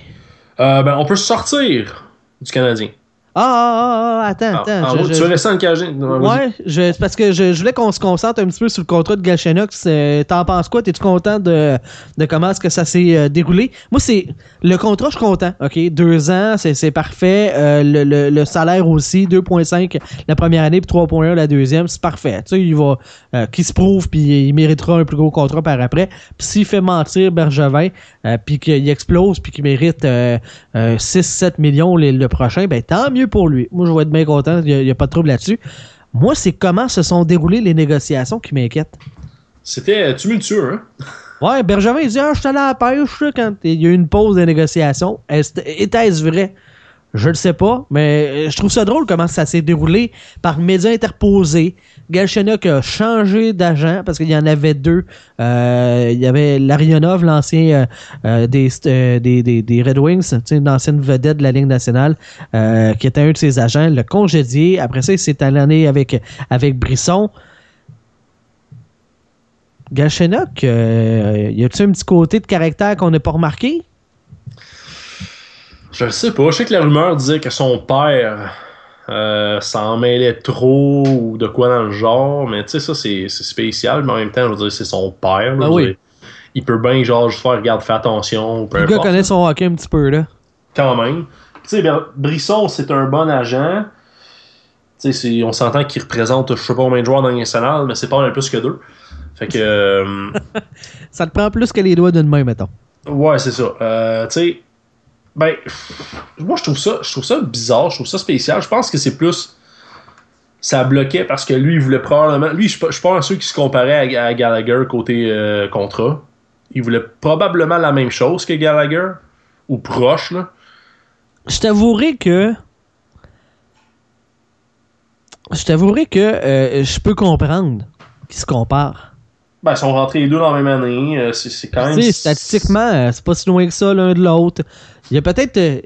Euh, ben, on peut sortir du Canadien. Ah, ah, ah, attends, Ah, attends. je- je- tu veux rester en cagé? Ouais, je- c'est parce que je, voulais qu'on se concentre un petit peu sur le contrat de Galchenyuk. C'est- T'en penses quoi? T'es-tu content de, de comment est-ce que ça s'est euh, déroulé? Moi, c'est le contrat, je suis content. OK, deux ans, c'est parfait. Euh, le, le- le salaire aussi, 2.5 la première année puis 3.1 la deuxième, c'est parfait. Tu sais, il va, euh, qu'il se prouve puis il méritera un plus gros contrat par après. Puis s'il fait mentir Bergevin puis qu'il explose puis qu'il mérite euh, 6-7 millions le, le prochain, ben tant mieux pour lui. Moi, je vais être bien content. Il n'y a, pas de trouble là-dessus. Moi, c'est comment se sont déroulées les négociations qui m'inquiètent. C'était tumultueux, hein? Ouais, Bergevin, il dit Ah, je suis allé à la pêche quand il y a eu une pause de négociation. Est- Était-ce vrai? Je le sais pas, mais euh, je trouve ça drôle comment ça s'est déroulé par médias interposés. Galchenyuk a changé d'agent parce qu'il y en avait deux. Euh, il y avait Larionov, l'ancien euh, euh, des, des, des, Red Wings, tu sais, une ancienne vedette de la Ligue nationale, qui était un de ses agents, le congédié. Après ça, il s'est allé avec, avec Brisson. Galchenyuk, euh, y a-t-il un petit côté de caractère qu'on n'a pas remarqué? Je sais pas. Je sais que la rumeur disait que son père euh, s'en mêlait trop ou de quoi dans le genre, mais tu sais, ça, c'est spécial, mais en même temps, je veux dire, c'est son père. là, Ah oui. dire. Il peut bien, genre, juste faire, regarde, fais attention, peu Le gars connaît son hockey un petit peu, là. Quand même. Tu sais, Brisson, c'est un bon agent. Tu sais, on s'entend qu'il représente, je sais pas combien de joueurs dans le national, mais c'est pas un plus que deux. Fait que, euh, Ça te prend plus que les doigts d'une main, mettons. ouais, c'est ça. Euh, tu sais, ben, moi, je trouve ça, je trouve ça bizarre, je trouve ça spécial. Je pense que c'est plus. Ça bloquait parce que lui, il voulait probablement. Lui, je je un de ceux qui se comparait à, à Gallagher côté euh, contrat. Il voulait probablement la même chose que Gallagher, ou proche, là. Je t'avouerai que. Je t'avouerai que euh, je peux comprendre qu'ils se comparent. Ben, ils sont rentrés les deux dans la même année. euh, c'est quand même. Tu sais, statistiquement, euh, c'est pas si loin que ça l'un de l'autre. Il y a peut-être. euh,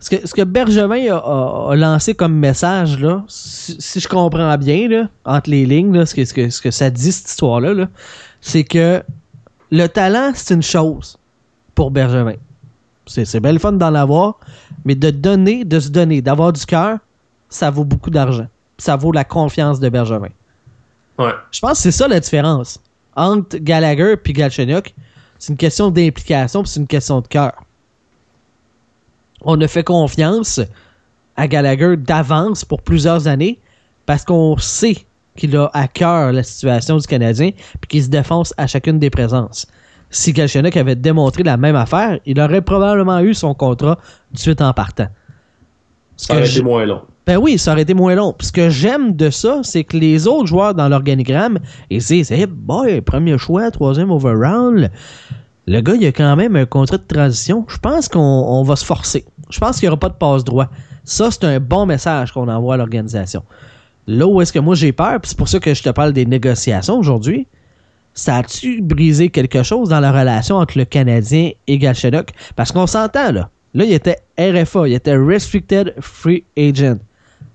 ce, que, ce que Bergevin a, a- a lancé comme message, là, si, si je comprends bien, là, entre les lignes, là, ce, que, ce, que, ce que ça dit, cette histoire-là, là, c'est que le talent, c'est une chose pour Bergevin. C'est c'est bien le fun d'en avoir, mais de donner, de se donner, d'avoir du cœur, ça vaut beaucoup d'argent. Ça vaut la confiance de Bergevin. Ouais. Je pense que c'est ça la différence entre Gallagher et Galchenyuk. C'est une question d'implication, puis c'est une question de cœur. On a fait confiance à Gallagher d'avance pour plusieurs années parce qu'on sait qu'il a à cœur la situation du Canadien puis qu'il se défonce à chacune des présences. Si Galchenyuk avait démontré la même affaire, il aurait probablement eu son contrat tout de suite en partant. Ce Ça aurait été moins long. Ben oui, ça aurait été moins long. Puis ce que j'aime de ça, c'est que les autres joueurs dans l'organigramme, ils se disent, hey boy, premier choix, troisième overround. Le gars, il a quand même un contrat de transition. Je pense qu'on on va se forcer. Je pense qu'il n'y aura pas de passe droit. Ça, c'est un bon message qu'on envoie à l'organisation. Là où est-ce que moi j'ai peur, c'est pour ça que je te parle des négociations aujourd'hui, ça a-tu brisé quelque chose dans la relation entre le Canadien et Galchenyuk? Parce qu'on s'entend, là. Là, il était RFA, il était Restricted Free Agent.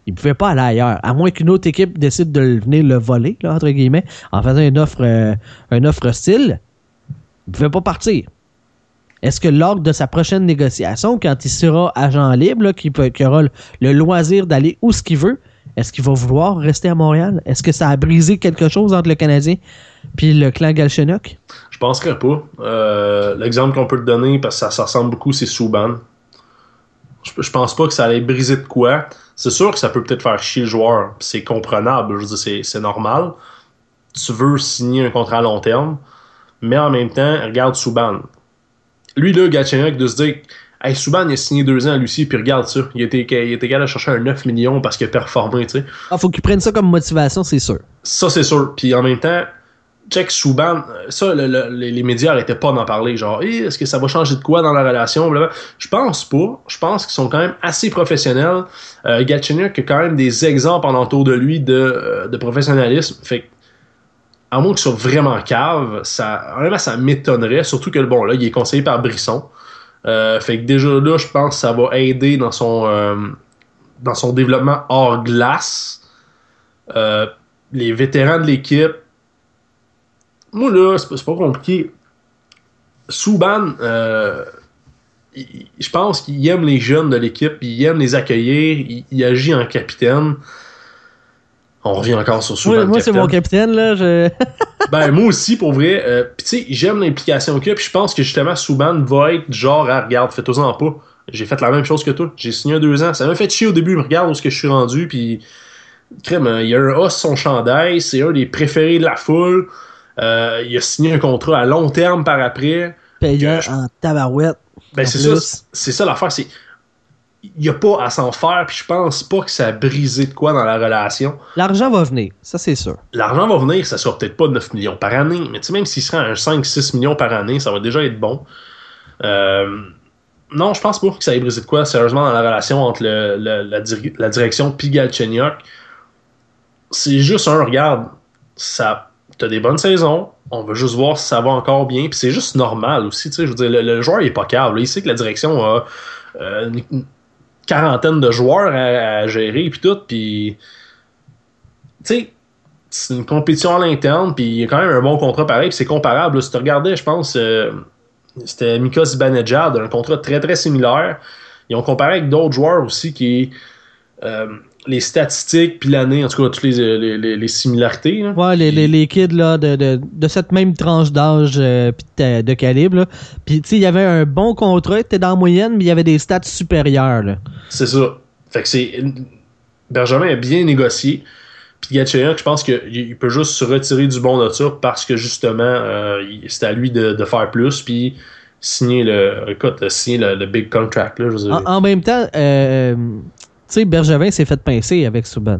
Il pouvait pas aller ailleurs, à moins qu'une autre équipe décide de venir le voler, entre guillemets, en faisant une offre, euh, offre hostile. Il pouvait pas partir. Est-ce que lors de sa prochaine négociation, quand il sera agent libre, qu'il aura le, loisir d'aller où ce qu'il veut, est-ce qu'il va vouloir rester à Montréal? Est-ce que ça a brisé quelque chose entre le Canadien puis le clan Galchenyuk? Je penserais pas. Euh, L'exemple qu'on peut te donner, parce que ça, ça ressemble beaucoup, c'est Souban. Je, je pense pas que ça allait briser de quoi. C'est sûr que ça peut peut-être faire chier le joueur. C'est comprenable. Je veux dire, c'est- normal. Tu veux signer un contrat à long terme, mais en même temps, regarde Souban. Lui, là, Gatchenyuk, de se dire Hey, Souban, il a signé deux ans à Lucie, puis regarde ça. Il était, il était capable de chercher un 9 millions parce qu'il a performé, tu sais. Ah, faut qu'il prenne ça comme motivation, c'est sûr. Ça, c'est sûr. Puis en même temps, check Souban, ça, le- le- les, médias arrêtaient pas d'en parler. Genre, Hey, est-ce que ça va changer de quoi dans la relation? Je pense pas. Je pense qu'ils sont quand même assez professionnels. Euh, a quand même des exemples en entour de lui de, euh, professionnalisme. Fait à moins qu'il soit vraiment cave, ça, honnêtement, ça m'étonnerait. Surtout que, bon, là, il est conseillé par Brisson. Euh, fait que déjà là, je pense que ça va aider dans son, euh, développement hors glace. Les vétérans de l'équipe. Moi, là, c'est pas, compliqué. Souban, euh, je pense qu'il aime les jeunes de l'équipe, il aime les accueillir, il, agit en capitaine. On revient encore sur Subban. moi, c'est mon capitaine, là. ben, moi aussi, pour vrai. Euh, puis, tu sais, j'aime l'implication qu'il a. Puis, je pense que justement, Subban va être genre, ah, regarde, fais-toi-en pas. J'ai fait la même chose que toi. J'ai signé un deux ans. Ça m'a fait chier au début, mais regarde où est-ce que je suis rendu. Puis, crème, il y a un os son chandail. C'est un des préférés de la foule. Euh, il a signé un contrat à long terme par après. Payant en tabarouette. Ben, c'est ça, c'est ça l'affaire. C'est il n'y a pas à s'en faire, puis je pense pas que ça a brisé de quoi dans la relation. L'argent va venir, ça c'est sûr. L'argent va venir, ça sera peut-être pas 9 millions par année, mais même s'il serait un 5-6 millions par année, ça va déjà être bon. Euh, non, je pense pas que ça ait brisé de quoi, sérieusement, dans la relation entre la, direction et Galchenyuk. C'est juste un, regarde, ça, t'as des bonnes saisons, on veut juste voir si ça va encore bien, puis c'est juste normal aussi, tu sais, je veux dire, le, joueur est pas câble, il sait que la direction a euh, une quarantaine de joueurs à, gérer, puis tout, puis, tu sais, c'est une compétition à l'interne, puis il y a quand même un bon contrat pareil, puis c'est comparable, si tu regardais, je pense, euh, c'était Mika Zibanejad, un contrat très très similaire, ils ont comparé avec d'autres joueurs aussi qui... Euh, les statistiques, puis l'année, en tout cas, toutes les, les, similarités. Là. Ouais, les, les, kids là, de, de, de cette même tranche d'âge euh, de, de, calibre. Puis, tu sais, il y avait un bon contrat, était dans la moyenne, mais il y avait des stats supérieures. C'est ça. Fait que c'est. Benjamin a bien négocié. Puis Gatcheyak, je pense qu'il peut juste se retirer du bon de ça parce que justement, euh, c'est à lui de, de, faire plus. Puis signer le. Écoute, signer le, big contract. Là, en, en, même temps, euh, sais, Bergevin s'est fait pincer avec Subban.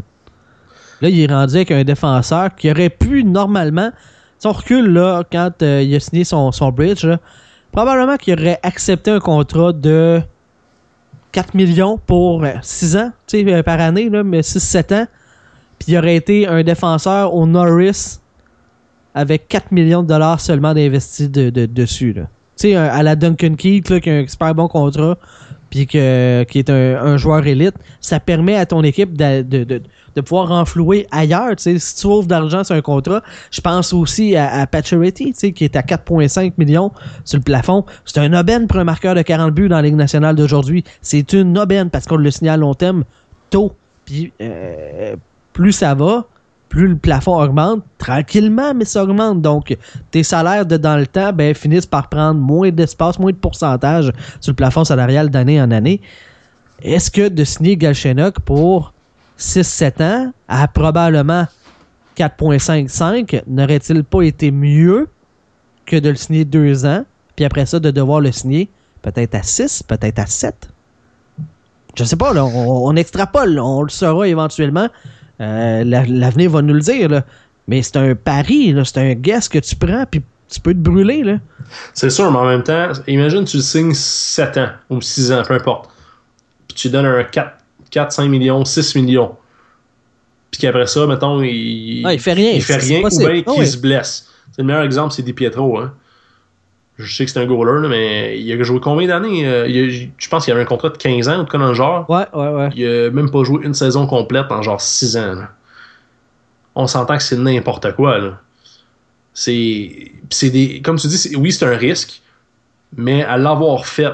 Là, il est rendu avec un défenseur qui aurait pu normalement. Son recul, là, quand euh, il a signé son, son bridge, probablement qu'il aurait accepté un contrat de 4 millions pour 6 euh, ans, tu sais, euh, par année, là, mais 6-7 ans. Puis il aurait été un défenseur au Norris avec 4 millions de dollars seulement d'investis de, dessus. Tu sais, à la Duncan Keith, là, qui a un super bon contrat, puis que, qui est un, joueur élite, ça permet à ton équipe de, de, de, de pouvoir renflouer ailleurs. Si tu ouvres d'argent sur un contrat, je pense aussi à, à Pacioretty, qui est à 4,5 millions sur le plafond. C'est un aubaine pour un marqueur de 40 buts dans la Ligue nationale d'aujourd'hui. C'est une aubaine parce qu'on le signale long terme tôt. Puis euh, plus ça va, plus le plafond augmente, tranquillement, mais ça augmente. Donc, tes salaires de dans le temps ben, finissent par prendre moins d'espace, moins de pourcentage sur le plafond salarial d'année en année. Est-ce que de signer Galchenyuk pour 6-7 ans à probablement 4.55 n'aurait-il pas été mieux que de le signer deux ans, puis après ça, de devoir le signer peut-être à 6, peut-être à 7? Je sais pas, on extrapole, on le saura éventuellement. Euh, l'avenir va nous le dire, mais c'est un pari, c'est un guess que tu prends, puis tu peux te brûler. C'est sûr, mais en même temps, imagine tu le signes 7 ans ou 6 ans, peu importe. Puis tu donnes un 4, 4 5 millions, 6 millions. Puis qu'après ça, mettons, il, ah, il fait rien. Il fait rien ou bien ah qu'il se blesse. le meilleur exemple, c'est Di Pietro. Hein. Je sais que c'est un goaler, mais il a joué combien d'années euh, Je pense qu'il avait un contrat de 15 ans, en tout cas, dans le genre. Ouais, ouais, ouais. Il a même pas joué une saison complète en genre 6 ans. On s'entend que c'est n'importe quoi. C'est. des. Comme tu dis, oui, c'est un risque, mais à l'avoir fait.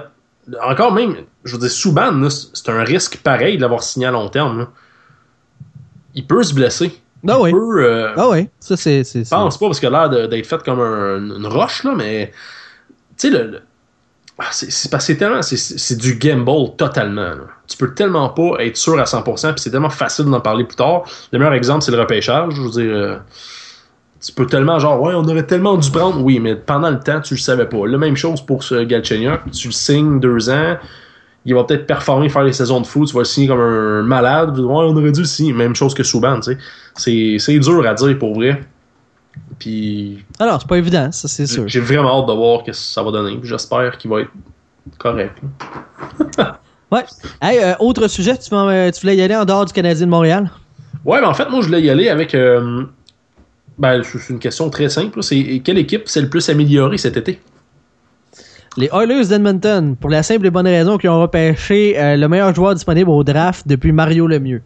Encore même, je veux dire, Souban, c'est un risque pareil de l'avoir signé à long terme. Il peut se blesser. Ah oui. Peut, euh, ah oui, ça c'est. Je pense pas parce qu'il a l'air d'être fait comme une roche, là, mais sais, le, ah, c'est tellement. C'est du gamble totalement. Tu peux tellement pas être sûr à 100%, puis c'est tellement facile d'en parler plus tard. Le meilleur exemple, c'est le repêchage. Je veux dire, euh, tu peux tellement, genre, ouais, on aurait tellement dû prendre. Oui, mais pendant le temps, tu le savais pas. La même chose pour ce Galchenyuk. Tu le signes deux ans, il va peut-être performer, faire les saisons de foot, tu vas le signer comme un malade. Ouais, on aurait dû signer. Même chose que Souban, tu sais. C'est dur à dire pour vrai. Puis. Alors, c'est pas évident, ça, c'est sûr. J'ai vraiment hâte de voir ce que ça va donner. J'espère qu'il va être correct. ouais. Hey, euh, autre sujet, tu, euh, tu, voulais y aller en dehors du Canadien de Montréal? Ouais, mais en fait, moi, je voulais y aller avec. Euh, ben, c'est une question très simple. C'est quelle équipe s'est le plus améliorée cet été? Les Oilers d'Edmonton, pour la simple et bonne raison qu'ils ont repêché le meilleur joueur disponible au draft depuis Mario Lemieux.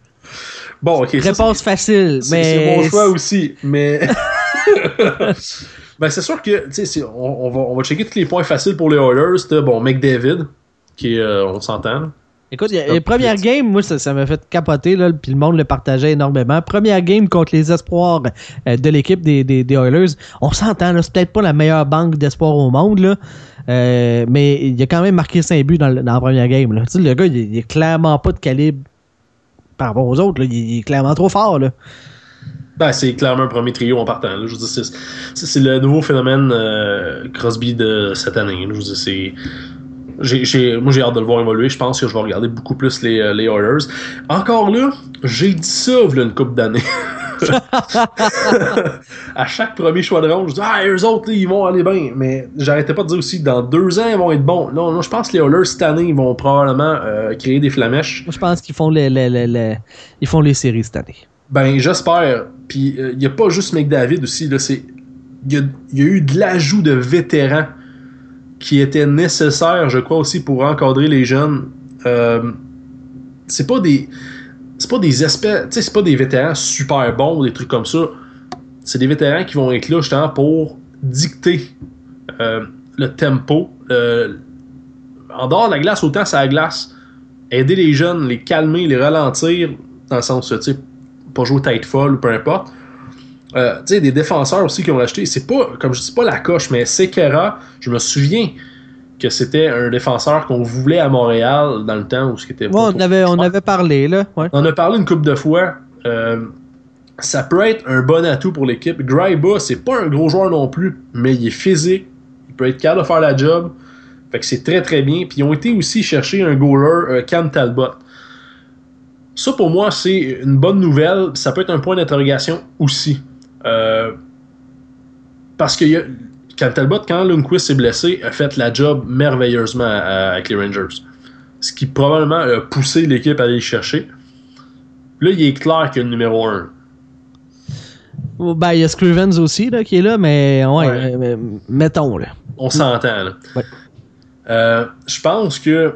Bon, ok. Réponse facile, mais. C'est mon choix aussi, mais. ben, c'est sûr que, tu sais, on, va, on va checker tous les points faciles pour les Oilers. C'était, bon, McDavid, qui est, on s'entend. Écoute, les premières games, moi, ça m'a fait capoter, là, puis le monde le partageait énormément. Première game contre les espoirs euh, de l'équipe des, des, Oilers. On s'entend, c'est peut-être pas la meilleure banque d'espoirs au monde, là, euh, mais il a quand même marqué 5 buts dans, la première game. Là. le gars, il, est clairement pas de calibre par rapport aux autres. Là. Il, est clairement trop fort. Là. Ben, c'est clairement un premier trio en partant. Je veux dire, c'est, le nouveau phénomène euh, Crosby de cette année. Je veux dire, c'est j'ai, moi, j'ai hâte de le voir évoluer. Je pense que je vais regarder beaucoup plus les, euh, les Oilers. Encore là, j'ai dit ça là, une coupe d'années. à chaque premier choix de ronde, je dis Ah, eux autres, ils vont aller bien. Mais j'arrêtais pas de dire aussi dans deux ans, ils vont être bons. Non, non je pense que les Oilers, cette année, ils vont probablement euh, créer des flamèches. Moi, je pense qu'ils font les, les, les, ils font les séries cette année. Ben, j'espère. Puis, il euh, n'y a pas juste McDavid aussi. Il y a, y a eu de l'ajout de vétérans qui était nécessaire, je crois, aussi pour encadrer les jeunes. Euh, c'est pas des. C'est pas des espèces. Tu sais, c'est pas des vétérans super bons ou des trucs comme ça. C'est des vétérans qui vont être là justement pour dicter euh, le tempo. en dehors de la glace, autant c'est la glace. Aider les jeunes, les calmer, les ralentir, dans le sens, tu sais, pas jouer tête folle ou peu importe. Euh, tu sais, des défenseurs aussi qui ont acheté. C'est pas, comme je dis pas la coche, mais Sekera, je me souviens que c'était un défenseur qu'on voulait à Montréal dans le temps où c'était. Ouais, on avait, on avait parlé, là. On en a parlé une couple de fois. Euh, ça peut être un bon atout pour l'équipe. Gryba, c'est pas un gros joueur non plus, mais il est physique. Il peut être capable de faire la job. Fait que c'est très très bien. Puis ils ont été aussi chercher un goaler, euh, Cam Talbot. Ça pour moi, c'est une bonne nouvelle. Ça peut être un point d'interrogation aussi. Euh, parce que quand Talbot, quand Lundqvist s'est blessé, a fait la job merveilleusement avec les Rangers. Ce qui probablement a poussé l'équipe à aller le chercher. Là, il est clair qu'il y a le numéro 1. Ben, il y a Scrivens aussi là, qui est là, mais ouais, mettons. Là. On s'entend. Euh, je pense que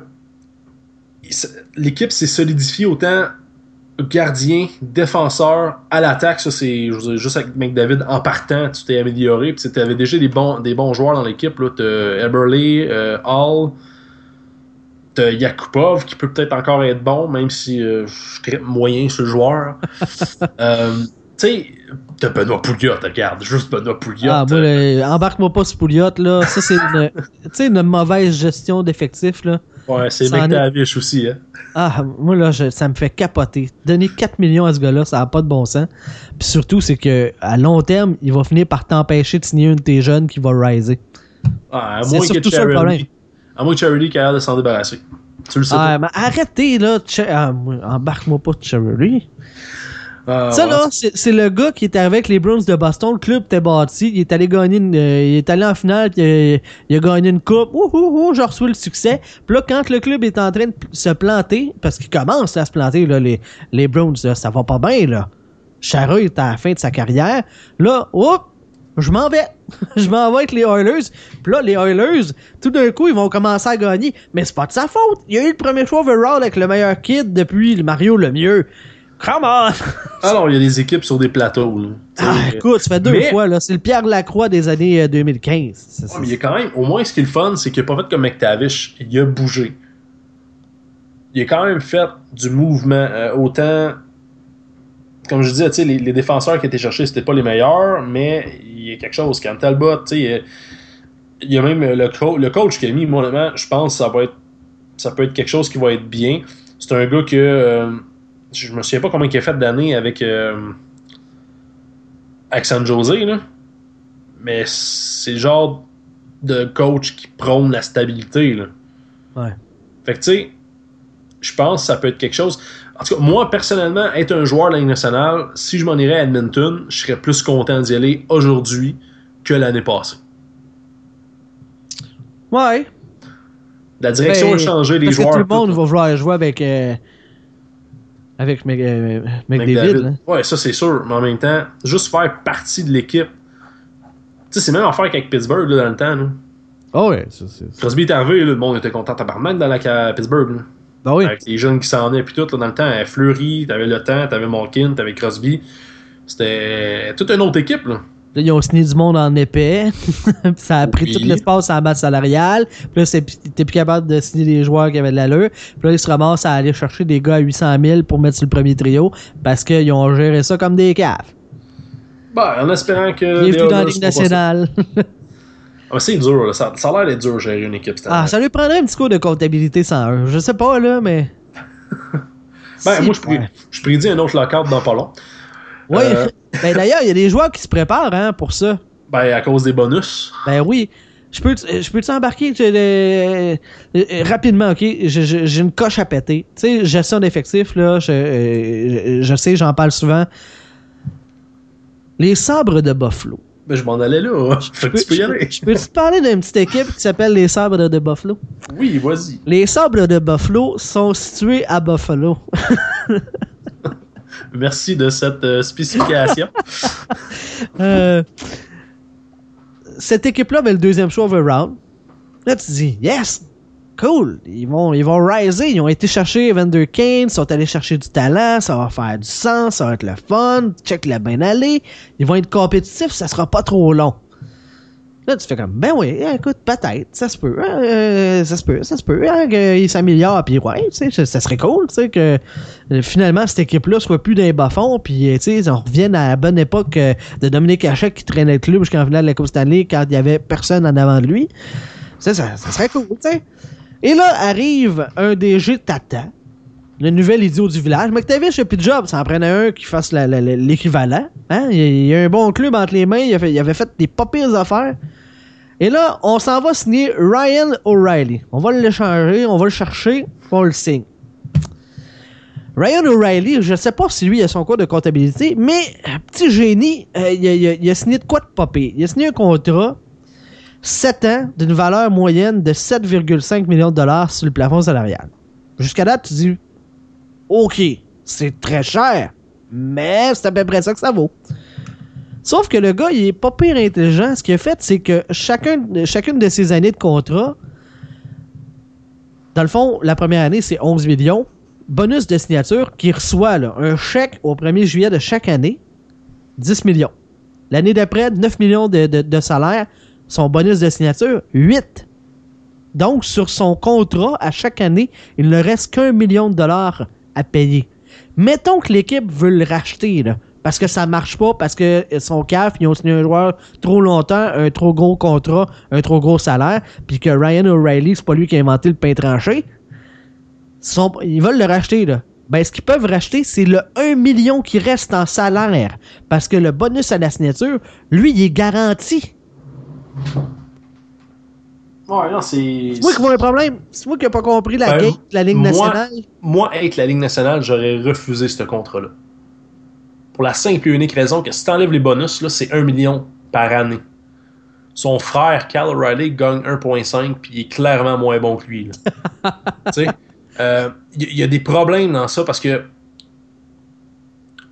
l'équipe s'est solidifiée autant gardien, défenseur, à l'attaque, ça c'est juste avec McDavid en partant, tu t'es amélioré. Puis tu avais déjà des bons, des bons joueurs dans l'équipe. Tu as Eberle, euh, Hall, tu as Yakupov qui peut peut-être encore être bon, même si euh, je suis moyen ce joueur. euh, tu sais, t'as Benoît Pouliot, regarde, juste Benoît Pouliot. Ah, embarque-moi pas ce Pouliot, là. Ça, c'est une, une mauvaise gestion d'effectifs, là. Ouais, c'est McTavish aussi. Hein? Ah, moi, là, ça me fait capoter. Donner 4 millions à ce gars-là, ça n'a pas de bon sens. Puis surtout, c'est que à long terme, il va finir par t'empêcher de signer une de tes jeunes qui va riser. Ah, à moins que ça le problème. À moins que Charity qui a de s'en débarrasser. Tu le sais ah, Mais arrêtez, là. Ah, embarque-moi pas de Charity. Ah, ça, là, c'est le gars qui est arrivé avec les Browns de Boston. Le club était bâti. Il est allé gagner une, euh, il est allé en finale. il, a, gagné une coupe. Ouh, ouh, ouh, je reçois le succès. Puis là, quand le club est en train de se planter, parce qu'il commence à se planter, là, les, les Browns, ça va pas bien, là. Chara est à la fin de sa carrière. Là, hop, je m'en vais. je m'en vais avec les Oilers. Puis là, les Oilers, tout d'un coup, ils vont commencer à gagner. Mais c'est pas de sa faute. Il y a eu le premier choix overall avec le meilleur kid depuis le Mario le mieux. Come on! Alors, il y a des équipes sur des plateaux. Ah, écoute, ça fait deux fois. là. C'est le Pierre Lacroix des années 2015. Euh, mais il a quand même, au moins, ce qui est le fun, c'est qu'il n'a pas fait comme McTavish. Il a bougé. Il a quand même fait du mouvement. Euh, autant, comme je disais, les, les défenseurs qui étaient cherchés, c'était pas les meilleurs, mais il y a quelque chose. Quand Talbot, il y, a, il y a même le, le coach qui a mis, moi, je pense que ça, va être, ça peut être quelque chose qui va être bien. C'est un gars que. Euh, je me souviens pas combien il a fait d'années avec, euh, Jose, là. mais c'est le genre de coach qui prône la stabilité. Là. Ouais. Fait que tu sais, je pense que ça peut être quelque chose. En tout cas, moi, personnellement, être un joueur de la Ligue nationale, si je m'en irais à Edmonton, je serais plus content d'y aller aujourd'hui que l'année passée. Ouais. La direction a changé, les joueurs. Que tout le monde va vouloir jouer avec. Euh, avec euh, McDavid. Ouais, ça c'est sûr. Mais en même temps, juste faire partie de l'équipe. Tu sais, c'est même en faire qu'avec Pittsburgh là, dans le temps. Là. Oh ouais, ça c'est. Crosby est arrivé, là, le monde était content tabarnak dans la Pittsburgh. Là. Ah oui. Avec les jeunes qui s'en venaient puis tout, là, dans le temps, Fleury, t'avais le temps, t'avais Malkin, t'avais Crosby. C'était toute une autre équipe. Là. Là, ils ont signé du monde en épais. ça a pris tout l'espace en masse salariale. Puis là, t'es plus capable de signer des joueurs qui avaient de l'allure. Puis là, ils se ramassent à aller chercher des gars à 800 000 pour mettre sur le premier trio parce qu'ils ont géré ça comme des caves. Bah, en espérant que. Bienvenue dans la Ligue nationale. ah, c'est dur, là. Ça, ça, a l'air d'être dur gérer une équipe. Ah, ça lui prendrait un petit coup de comptabilité sans un. Je sais pas, là, mais. ben, moi, je, je prédis un autre lockout dans pas long. Oui. Euh, ben, D'ailleurs, il y a des joueurs qui se préparent hein, pour ça. Ben, à cause des bonus. Ben oui. Je peux, je peux t'embarquer euh, euh, rapidement, ok? J'ai une coche à péter. Tu sais, gestion d'effectifs, là, je, je, sais, j'en parle souvent. Les sabres de Buffalo. Ben, je m'en allais là. Je peux, tu peux y aller. Je peux te parler d'une petite équipe qui s'appelle les sabres de Buffalo? Oui, vas-y. Les sabres de Buffalo sont situés à Buffalo. Merci de cette euh, spécification. Euh, cette équipe-là avait le deuxième choix overround. Là, tu dis, yes, cool. Ils vont, ils vont riser. Ils ont été chercher Evander Kane, ils sont allés chercher du talent, ça va faire du sens, ça va être le fun. Check la bien aller. Ils vont être compétitifs, ça sera pas trop long. Là, tu fais comme, ben oui, écoute, peut-être, ça se peut, hein, euh, ça se peut, ça se peut, hein, qu'il s'améliore, puis ouais, tu sais, ça serait cool, tu sais, que euh, finalement, cette équipe-là soit plus d'un bas fond, puis, euh, tu sais, on revienne à la bonne époque de Dominique Hachek qui traînait le club jusqu'en finale de la Coupe Stanley quand il y avait personne en avant de lui. Ça, ça, ça serait cool, tu sais. Et là, arrive un DG Tata, le nouvel idiot du village. McTavish plus de job, ça en prenait un qui fasse l'équivalent. Hein? Il, y a un bon club entre les mains, il avait fait des pas pires affaires. Et là, on s'en va signer Ryan O'Reilly. On va l'échanger, on va le chercher, on le signe. Ryan O'Reilly, je sais pas si lui a son cours de comptabilité, mais petit génie, euh, il, a, signé de quoi de popé? Il a signé un contrat 7 ans d'une valeur moyenne de 7,5 millions de dollars sur le plafond salarial. Jusqu'à date, tu dis OK, c'est très cher, mais c'est à peu près ça que ça vaut. Sauf que le gars, il est pas pire intelligent. Ce qu'il a fait, c'est que chacun, chacune de ses années de contrat, dans le fond, la première année, c'est 11 millions. Bonus de signature qui reçoit un chèque au 1er juillet de chaque année, 10 millions. L'année d'après, 9 millions de, salaire. Son bonus de signature, 8. Donc, sur son contrat, à chaque année, il ne reste qu'un million de dollars à payer. Mettons que l'équipe veut le racheter, parce que ça marche pas, parce que son CAF, ils ont signé un joueur trop longtemps, un trop gros contrat, un trop gros salaire, puis que Ryan O'Reilly, c'est pas lui qui a inventé le pain tranché. ils veulent le racheter, là. Ben, ce qu'ils peuvent racheter, c'est le 1 million qui reste en salaire. Parce que le bonus à la signature, lui, il est garanti. Ouais, non, c'est. C'est moi qui vois un problème. C'est moi qui n'ai pas compris la, ben, la Ligue nationale. Moi, avec la Ligue nationale, j'aurais refusé ce contrat-là. Pour la simple et unique raison que si tu enlèves les bonus, là, c'est 1 million par année. Son frère, Cal O'Reilly, gagne 1.5 puis il est clairement moins bon que lui. il euh, y, a des problèmes dans ça parce que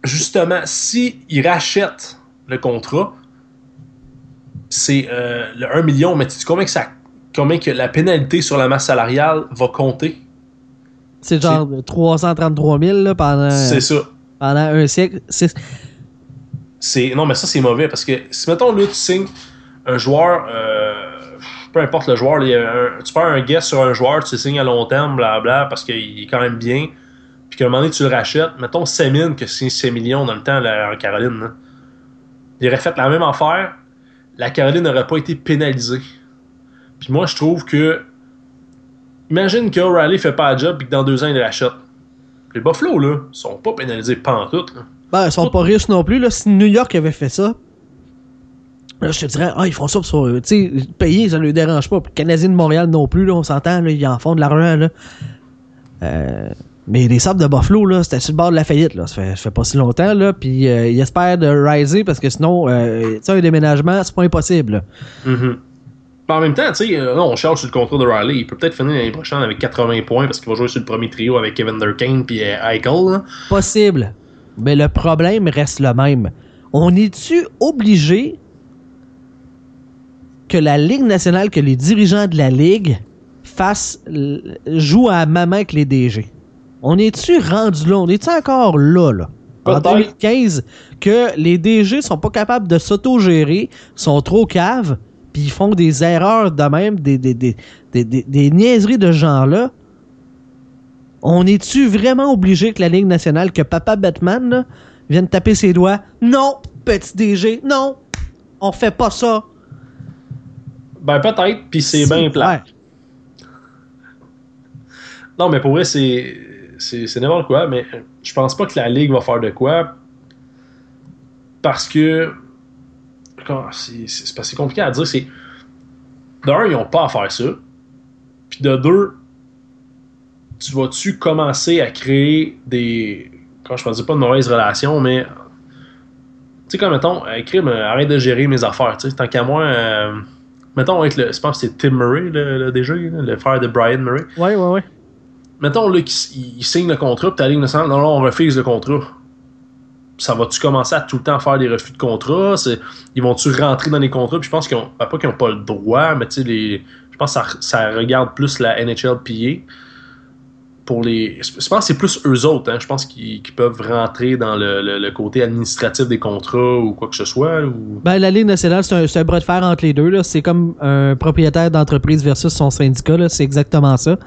justement, si il rachète le contrat, c'est euh, le 1 million, mais tu sais combien que ça combien que la pénalité sur la masse salariale va compter? C'est genre 333 000 là, pendant. C'est ça pendant un siècle. C'est... Non, mais ça, c'est mauvais parce que si, mettons, là, tu signes un joueur, euh, peu importe le joueur, tu fais un guest sur un joueur, tu signes à long terme, blablabla, parce qu'il est quand même bien, puis qu'à un moment donné, tu le rachètes. Mettons, Semine, que c'est 6 millions dans le temps en Caroline. Il aurait fait la même affaire, la Caroline n'aurait pas été pénalisée. Puis moi, je trouve que. Imagine que O'Reilly fait pas le job et que dans deux ans, il le rachète. Les Buffalo, là, sont pas pénalisés pas en tout. Ben, ils sont pas riches non plus. Là. Si New York avait fait ça, là, je te dirais, ah, ils font ça pour tu sais, payer, ça ne les dérange pas. Puis Canadiens de Montréal non plus, là, on s'entend, là, ils en font de l'argent. Là. Euh, mais les sables de Buffalo, là, c'était sur le bord de la faillite. Là. Ça, fait, ça fait pas si longtemps. Là, puis euh, ils espèrent de riser parce que sinon, euh, un déménagement, c'est pas impossible. Mm en même temps, tu sais, euh, on cherche sur le contrat de Riley. Il peut peut-être finir l'année prochaine avec 80 points parce qu'il va jouer sur le premier trio avec Kevin Durkane puis euh, Eichel. Possible. Mais le problème reste le même. On est-tu obligé que la Ligue nationale, que les dirigeants de la Ligue fassent, jouent à main avec les DG? On est-tu rendu là? On est-tu encore là, là? en 2015 que les DG sont pas capables de s'auto-gérer, sont trop caves, puis ils font des erreurs de même, des, des, des, des, niaiseries de genre-là. On est-tu vraiment obligé que la Ligue nationale, que Papa Batman vienne taper ses doigts? Non, petit DG, non, on fait pas ça. Ben peut-être, puis c'est bien plat. Non, mais pour vrai, c'est c'est n'importe quoi, mais je pense pas que la Ligue va faire de quoi. Parce que. C'est compliqué à dire. C'est. D'un, ils n'ont pas à faire ça. Puis de deux, tu vas-tu commencer à créer des. Quand je ne pas de mauvaises relations, mais. Tu sais, comme mettons, écrire, arrête de gérer mes affaires. Tant qu'à moi. Euh, mettons, avec le. Je pense que c'est Tim Murray, le, déjà, le frère de Brian Murray. Ouais, ouais, ouais mettons là qu'il signe le contrat, puis ta ligne nationale, non, non, on refuse le contrat. Ça va-tu commencer à tout le temps faire des refus de contrat? Ils vont-tu rentrer dans les contrats? Puis je pense qu'ils ont, pas qu'ils n'ont pas le droit, mais tu sais, les, je pense que ça, regarde plus la NHLPA. Pour les, je pense que c'est plus eux autres. Hein. Je pense qu'ils peuvent rentrer dans le, côté administratif des contrats ou quoi que ce soit. Ben, la Ligue nationale, c'est un, bras de fer entre les deux. C'est comme un propriétaire d'entreprise versus son syndicat. C'est exactement ça.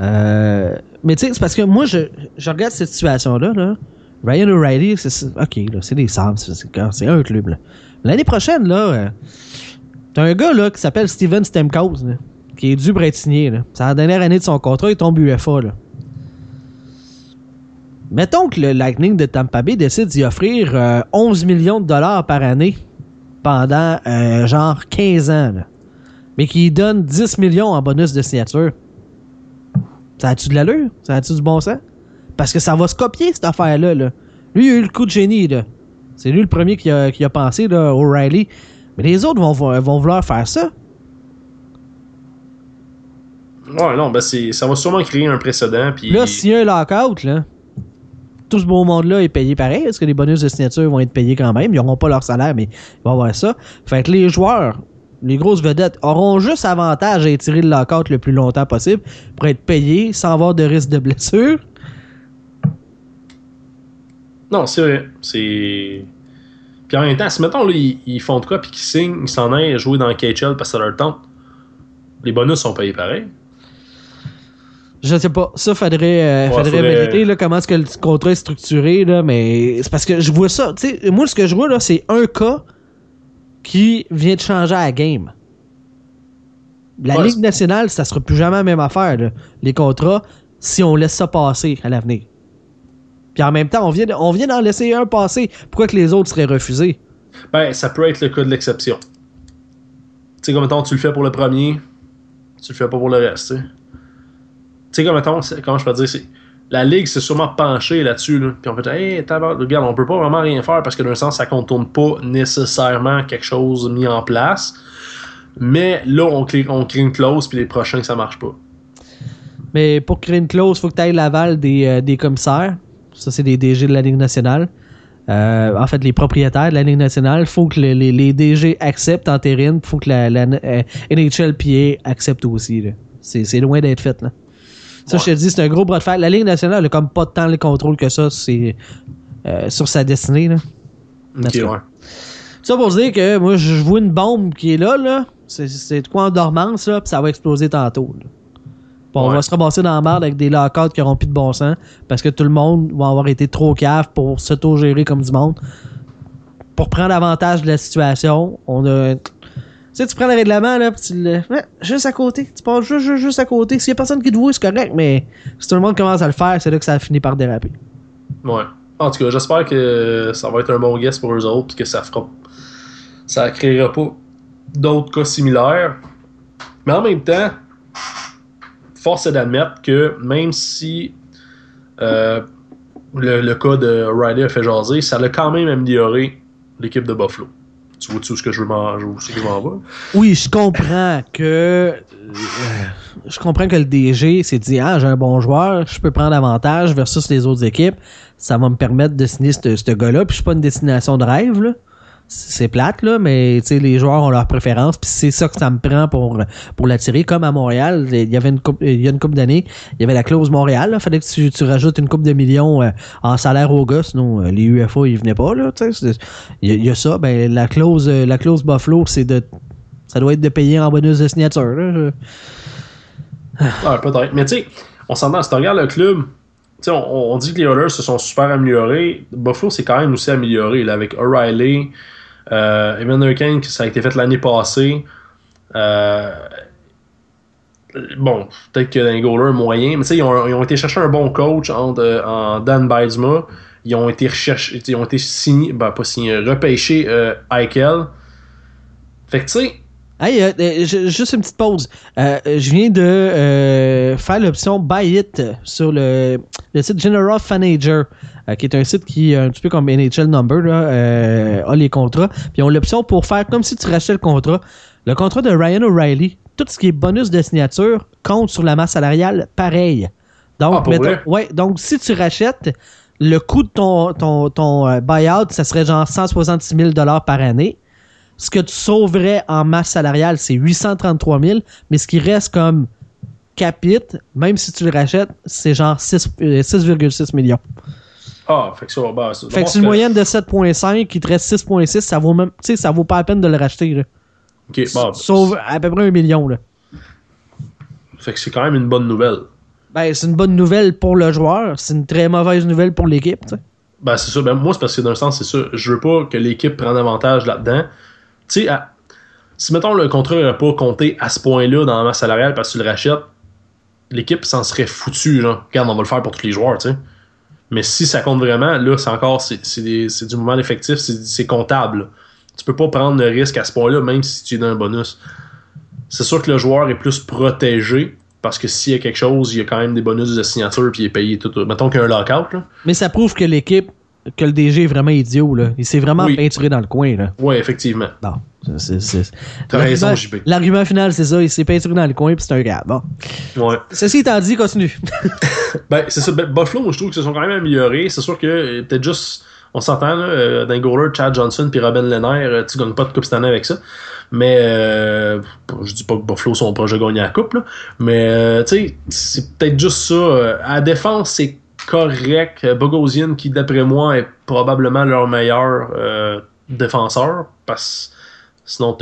Euh, mais tu sais, c'est parce que moi, je, regarde cette situation-là. Là. Ryan O'Reilly, c'est OK, c'est des Sabres, c'est un club. L'année prochaine, là, euh, t'as un gars là, qui s'appelle Steven Stemkos, qui est dû signé. C'est la dernière année de son contrat, il tombe UFA. Là. Mettons que le Lightning de Tampa Bay décide d'y offrir 11 euh, millions de dollars par année pendant genre 15 ans, mais qu'il donne 10 millions en bonus de signature. Ça a-tu de l'allure? Ça a-tu du bon sens? Parce que ça va se copier, cette affaire-là. Là. Lui, il a eu le coup de génie. Là. C'est lui le premier qui a, qui a pensé, là, O'Reilly. Mais les autres vont, vont vouloir faire ça. Ouais, non, ben c'est, ça va sûrement créer un précédent. Puis... Là, s'il y a un lockout, là, tout ce beau monde-là est payé pareil. Est-ce que les bonus de signature vont être payés quand même? Ils n'auront pas leur salaire, mais ils vont avoir ça. Fait que les joueurs les grosses vedettes auront juste avantage à étirer le lockout le plus longtemps possible pour être payés sans avoir de risque de blessure. Non, c'est vrai. C'est. Puis en même temps, si mettons, ils, font de quoi puis qu'ils signent, ils s'en aillent jouer dans le KHL parce que ça leur tente, les bonus sont payés pareil. Je sais pas. Ça, faudrait, euh, faudrait, vérifier là, comment est-ce que le contrat est structuré, là, mais c'est parce que je vois ça. moi, ce que je vois, là, c'est un cas qui vient de changer la game. La Ligue nationale, ça sera plus jamais la même affaire, les contrats, si on laisse ça passer à l'avenir. Puis en même temps, on vient, on vient d'en laisser un passer. Pourquoi que les autres seraient refusés? Ben, ça peut être le cas de l'exception. Tu sais, comme mettons, tu le fais pour le premier, tu le fais pas pour le reste, tu sais. comme mettons, comment je peux dire, la Ligue s'est sûrement penchée là-dessus. Puis on fait Hey, regarde, on peut pas vraiment rien faire parce que d'un sens, ça contourne pas nécessairement quelque chose mis en place. Mais là, on crée, on crée une clause, puis les prochains, ça marche pas. Mais pour créer une clause, il faut que tu ailles l'aval des, euh, des, commissaires. Ça, c'est des DG de la Ligue nationale. Euh, en fait, les propriétaires de la Ligue nationale, il faut que les, les, DG acceptent en terrine, il faut que la, la euh, NHLPA accepte aussi. C'est loin d'être fait. Là. Ça, je te dis, c'est un gros bras de fer. La Ligue nationale n'a comme pas tant le contrôle que ça c'est euh, sur sa destinée. Là. Ça pour dire que moi, je vois une bombe qui est là. là. C'est de quoi en dormance, là, puis ça va exploser tantôt. On va se ramasser dans la merde avec des lockouts qui n'auront plus de bon sens parce que tout le monde va avoir été trop cave pour s'auto-gérer comme du monde. Pour prendre avantage de la situation, on a tu sais, tu prends le règlement, là, pis tu le. juste à côté. Tu passes juste, juste, à côté. S'il y a personne qui te voit, c'est correct, mais si tout le monde commence à le faire, c'est là que ça a fini par déraper. Ouais. En tout cas, j'espère que ça va être un bon guest pour eux autres, que ça fera. Ça créera pas d'autres cas similaires. Mais en même temps, force est d'admettre que même si euh, le, cas de Riley a fait jaser, ça l'a quand même amélioré l'équipe de Buffalo. Tu vois tout ce que je veux m'en? Oui, je comprends que. Euh, je comprends que le DG s'est dit Ah, j'ai un bon joueur, je peux prendre avantage versus les autres équipes. Ça va me permettre de signer ce gars-là. Puis je suis pas une destination de rêve, là. C'est plate, là, mais les joueurs ont leur préférence, puis c'est ça que ça me prend pour, pour l'attirer. Comme à Montréal, il y avait une coupe, il y a une couple d'années, il y avait la clause Montréal, il fallait que tu, rajoutes une coupe de millions euh, en salaire au gars, sinon euh, les UFA, ils venaient pas, là, il y, a ça, ben, la clause, euh, la clause Buffalo, c'est de, ça doit être de payer en bonus de signature, là. Ah, peut-être. Mais tu sais, on s'entend, si tu regardes le club, on, on, dit que les Oilers se sont super améliorés. Buffalo s'est quand même aussi amélioré là, avec O'Reilly, euh, Evander Kane, ça a été fait l'année passée. Euh, bon, peut-être que un goaler moyen, mais ils ont, ils ont été chercher un bon coach en, en Dan Beidsma. Ils ont été recherchés, ils ont été signés, ben pas signés, repêchés euh, Eichel. Fait que tu sais, Hey, euh, euh, juste une petite pause. Euh, je viens de faire l'option Buy It sur le, le site General Fanager, qui est un site qui, un petit peu comme NHL Number, là, a les contrats. Puis ils ont l'option pour faire comme si tu rachetais le contrat. Le contrat de Ryan O'Reilly, tout ce qui est bonus de signature compte sur la masse salariale pareil. Donc, ah, ouais, donc si tu rachètes, le coût de ton, ton, ton buyout, ça serait genre 166 000 par année ce que tu sauverais en masse salariale, c'est 833 000, mais ce qui reste comme capit, même si tu le rachètes, c'est genre 6,6 euh, millions. Ah, fait que ça, bah, Fait que c'est une moyenne de 7,5 qui te reste 6,6, ça vaut même, tu sais, ça vaut pas la peine de le racheter, là. Ok, bah, Sauve à peu près un million, là. Fait que c'est quand même une bonne nouvelle. Ben, c'est une bonne nouvelle pour le joueur, c'est une très mauvaise nouvelle pour l'équipe, tu sais. Ben, c'est ça. Ben, moi, c'est parce que d'un sens, c'est ça. Je veux pas que l'équipe prenne avantage là-dedans tu sais, si mettons le contrat n'aurait pas compté à ce point-là dans la masse salariale parce que tu le rachètes, l'équipe s'en serait foutue, genre. Regarde, on va le faire pour tous les joueurs, tu sais. Mais si ça compte vraiment, là, c'est encore, c'est du mouvement d'effectif, c'est comptable. Tu peux pas prendre le risque à ce point-là, même si tu es dans un bonus. C'est sûr que le joueur est plus protégé, parce que s'il y a quelque chose, il y a quand même des bonus de signature, puis il est payé tout. Mettons qu'il y a un lockout, là. Mais ça prouve que l'équipe que le DG est vraiment idiot. Là. Il s'est vraiment peinturé dans le coin. Là. Oui, effectivement. Non. T'as raison, JB. L'argument final, c'est ça. Il s'est peinturé dans le coin puis c'est un gars. Bon. Ouais. Ceci étant dit, continue. ben, c'est ça. Ben, Buffalo, je trouve qu'ils se sont quand même améliorés. C'est sûr que euh, peut-être juste. On s'entend, là, euh, d'un goaler, Chad Johnson puis Robin Lehner, euh, tu gagnes pas de coupe cette année avec ça. Mais euh, je dis pas que Buffalo son projet gagner la coupe, là, mais tu sais, c'est peut-être juste ça. À la défense, c'est correct. Euh, Bogosian, qui d'après moi est probablement leur meilleur euh, défenseur, parce sinon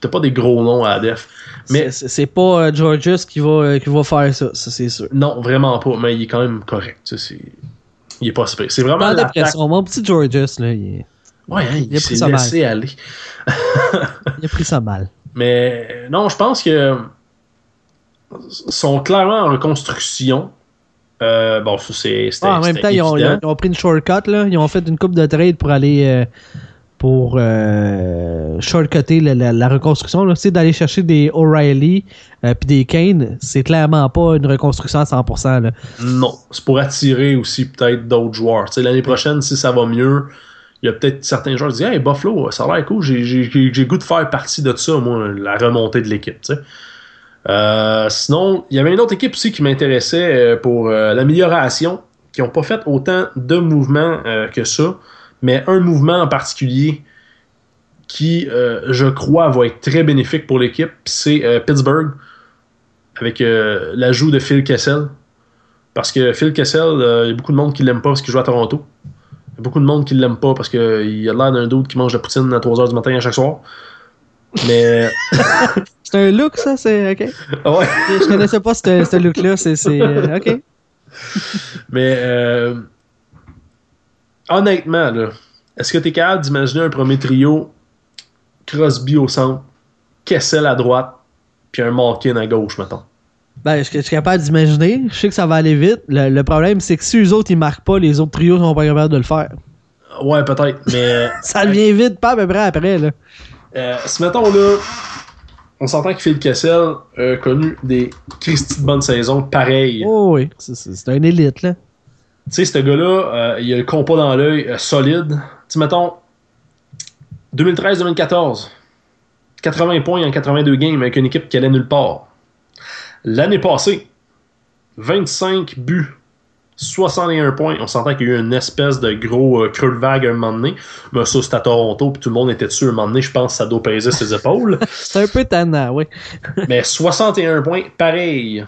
t'as pas des gros noms à la def. Mais c'est pas euh, Georges qui va, qui va faire ça, ça c'est sûr. Non, vraiment pas, mais il est quand même correct. il est pas super. C'est vraiment la Mon petit Georges, là, il est... Ouais, hein, il, s'est laissé aller. il a pris ça mal. Mais non, je pense que sont clairement en reconstruction. Euh, bon, c'est. Ah, en même temps, ils ont, pris une shortcut, là. Ils ont fait une coupe de trade pour aller. Euh, pour euh, shortcuter la, reconstruction. D'aller chercher des O'Reilly puis des Kane, c'est clairement pas une reconstruction à 100%. Là. Non, c'est pour attirer aussi peut-être d'autres joueurs. Tu sais, l'année prochaine, si ça va mieux, il y a peut-être certains joueurs qui disent Hey, Buffalo, ça a l'air cool, j'ai goût de faire partie de ça, moi, la remontée de l'équipe. Tu sais. Euh, sinon, il y avait une autre équipe aussi qui m'intéressait euh, pour euh, l'amélioration, qui n'ont pas fait autant de mouvements que ça, mais un mouvement en particulier qui, je crois, va être très bénéfique pour l'équipe, c'est Pittsburgh, avec l'ajout de Phil Kessel. Parce que Phil Kessel, il y a beaucoup de monde qui l'aime pas parce qu'il joue à Toronto. Il y a beaucoup de monde qui l'aime pas parce qu'il a l'air d'un doute qui mange la poutine à 3h du matin à chaque soir. Mais. c'est un look, ça, c'est. OK. Ouais. Je connaissais pas ce look-là, c'est. Euh, OK. Mais. Euh, honnêtement, là, est-ce que tu es capable d'imaginer un premier trio Crosby au centre, Kessel à droite, puis un Malkin à gauche, mettons? Ben, je, suis capable d'imaginer? Je sais que ça va aller vite. Le, problème, c'est que si eux autres, ils marquent pas, les autres trios sont pas capables de le faire. Ouais, peut-être, mais. ça devient vite, pas à peu près après, là. Euh, mettons là, on s'entend que Phil Kessel a connu des Christy de bonnes saisons pareilles. Oh oui, c'est un élite là. Tu sais, ce gars-là, euh, il a le compas dans l'œil euh, solide. Tu mettons, 2013-2014, 80 points en 82 games avec une équipe qui allait nulle part. L'année passée, 25 buts 61 points. On sentait qu'il y a eu une espèce de gros euh, creux de vague à un moment donné. Mais ça, c'était à Toronto, puis tout le monde était dessus à un moment donné. Je pense que ça doit peser ses épaules. c'est un peu tannant, oui. mais 61 points, pareil.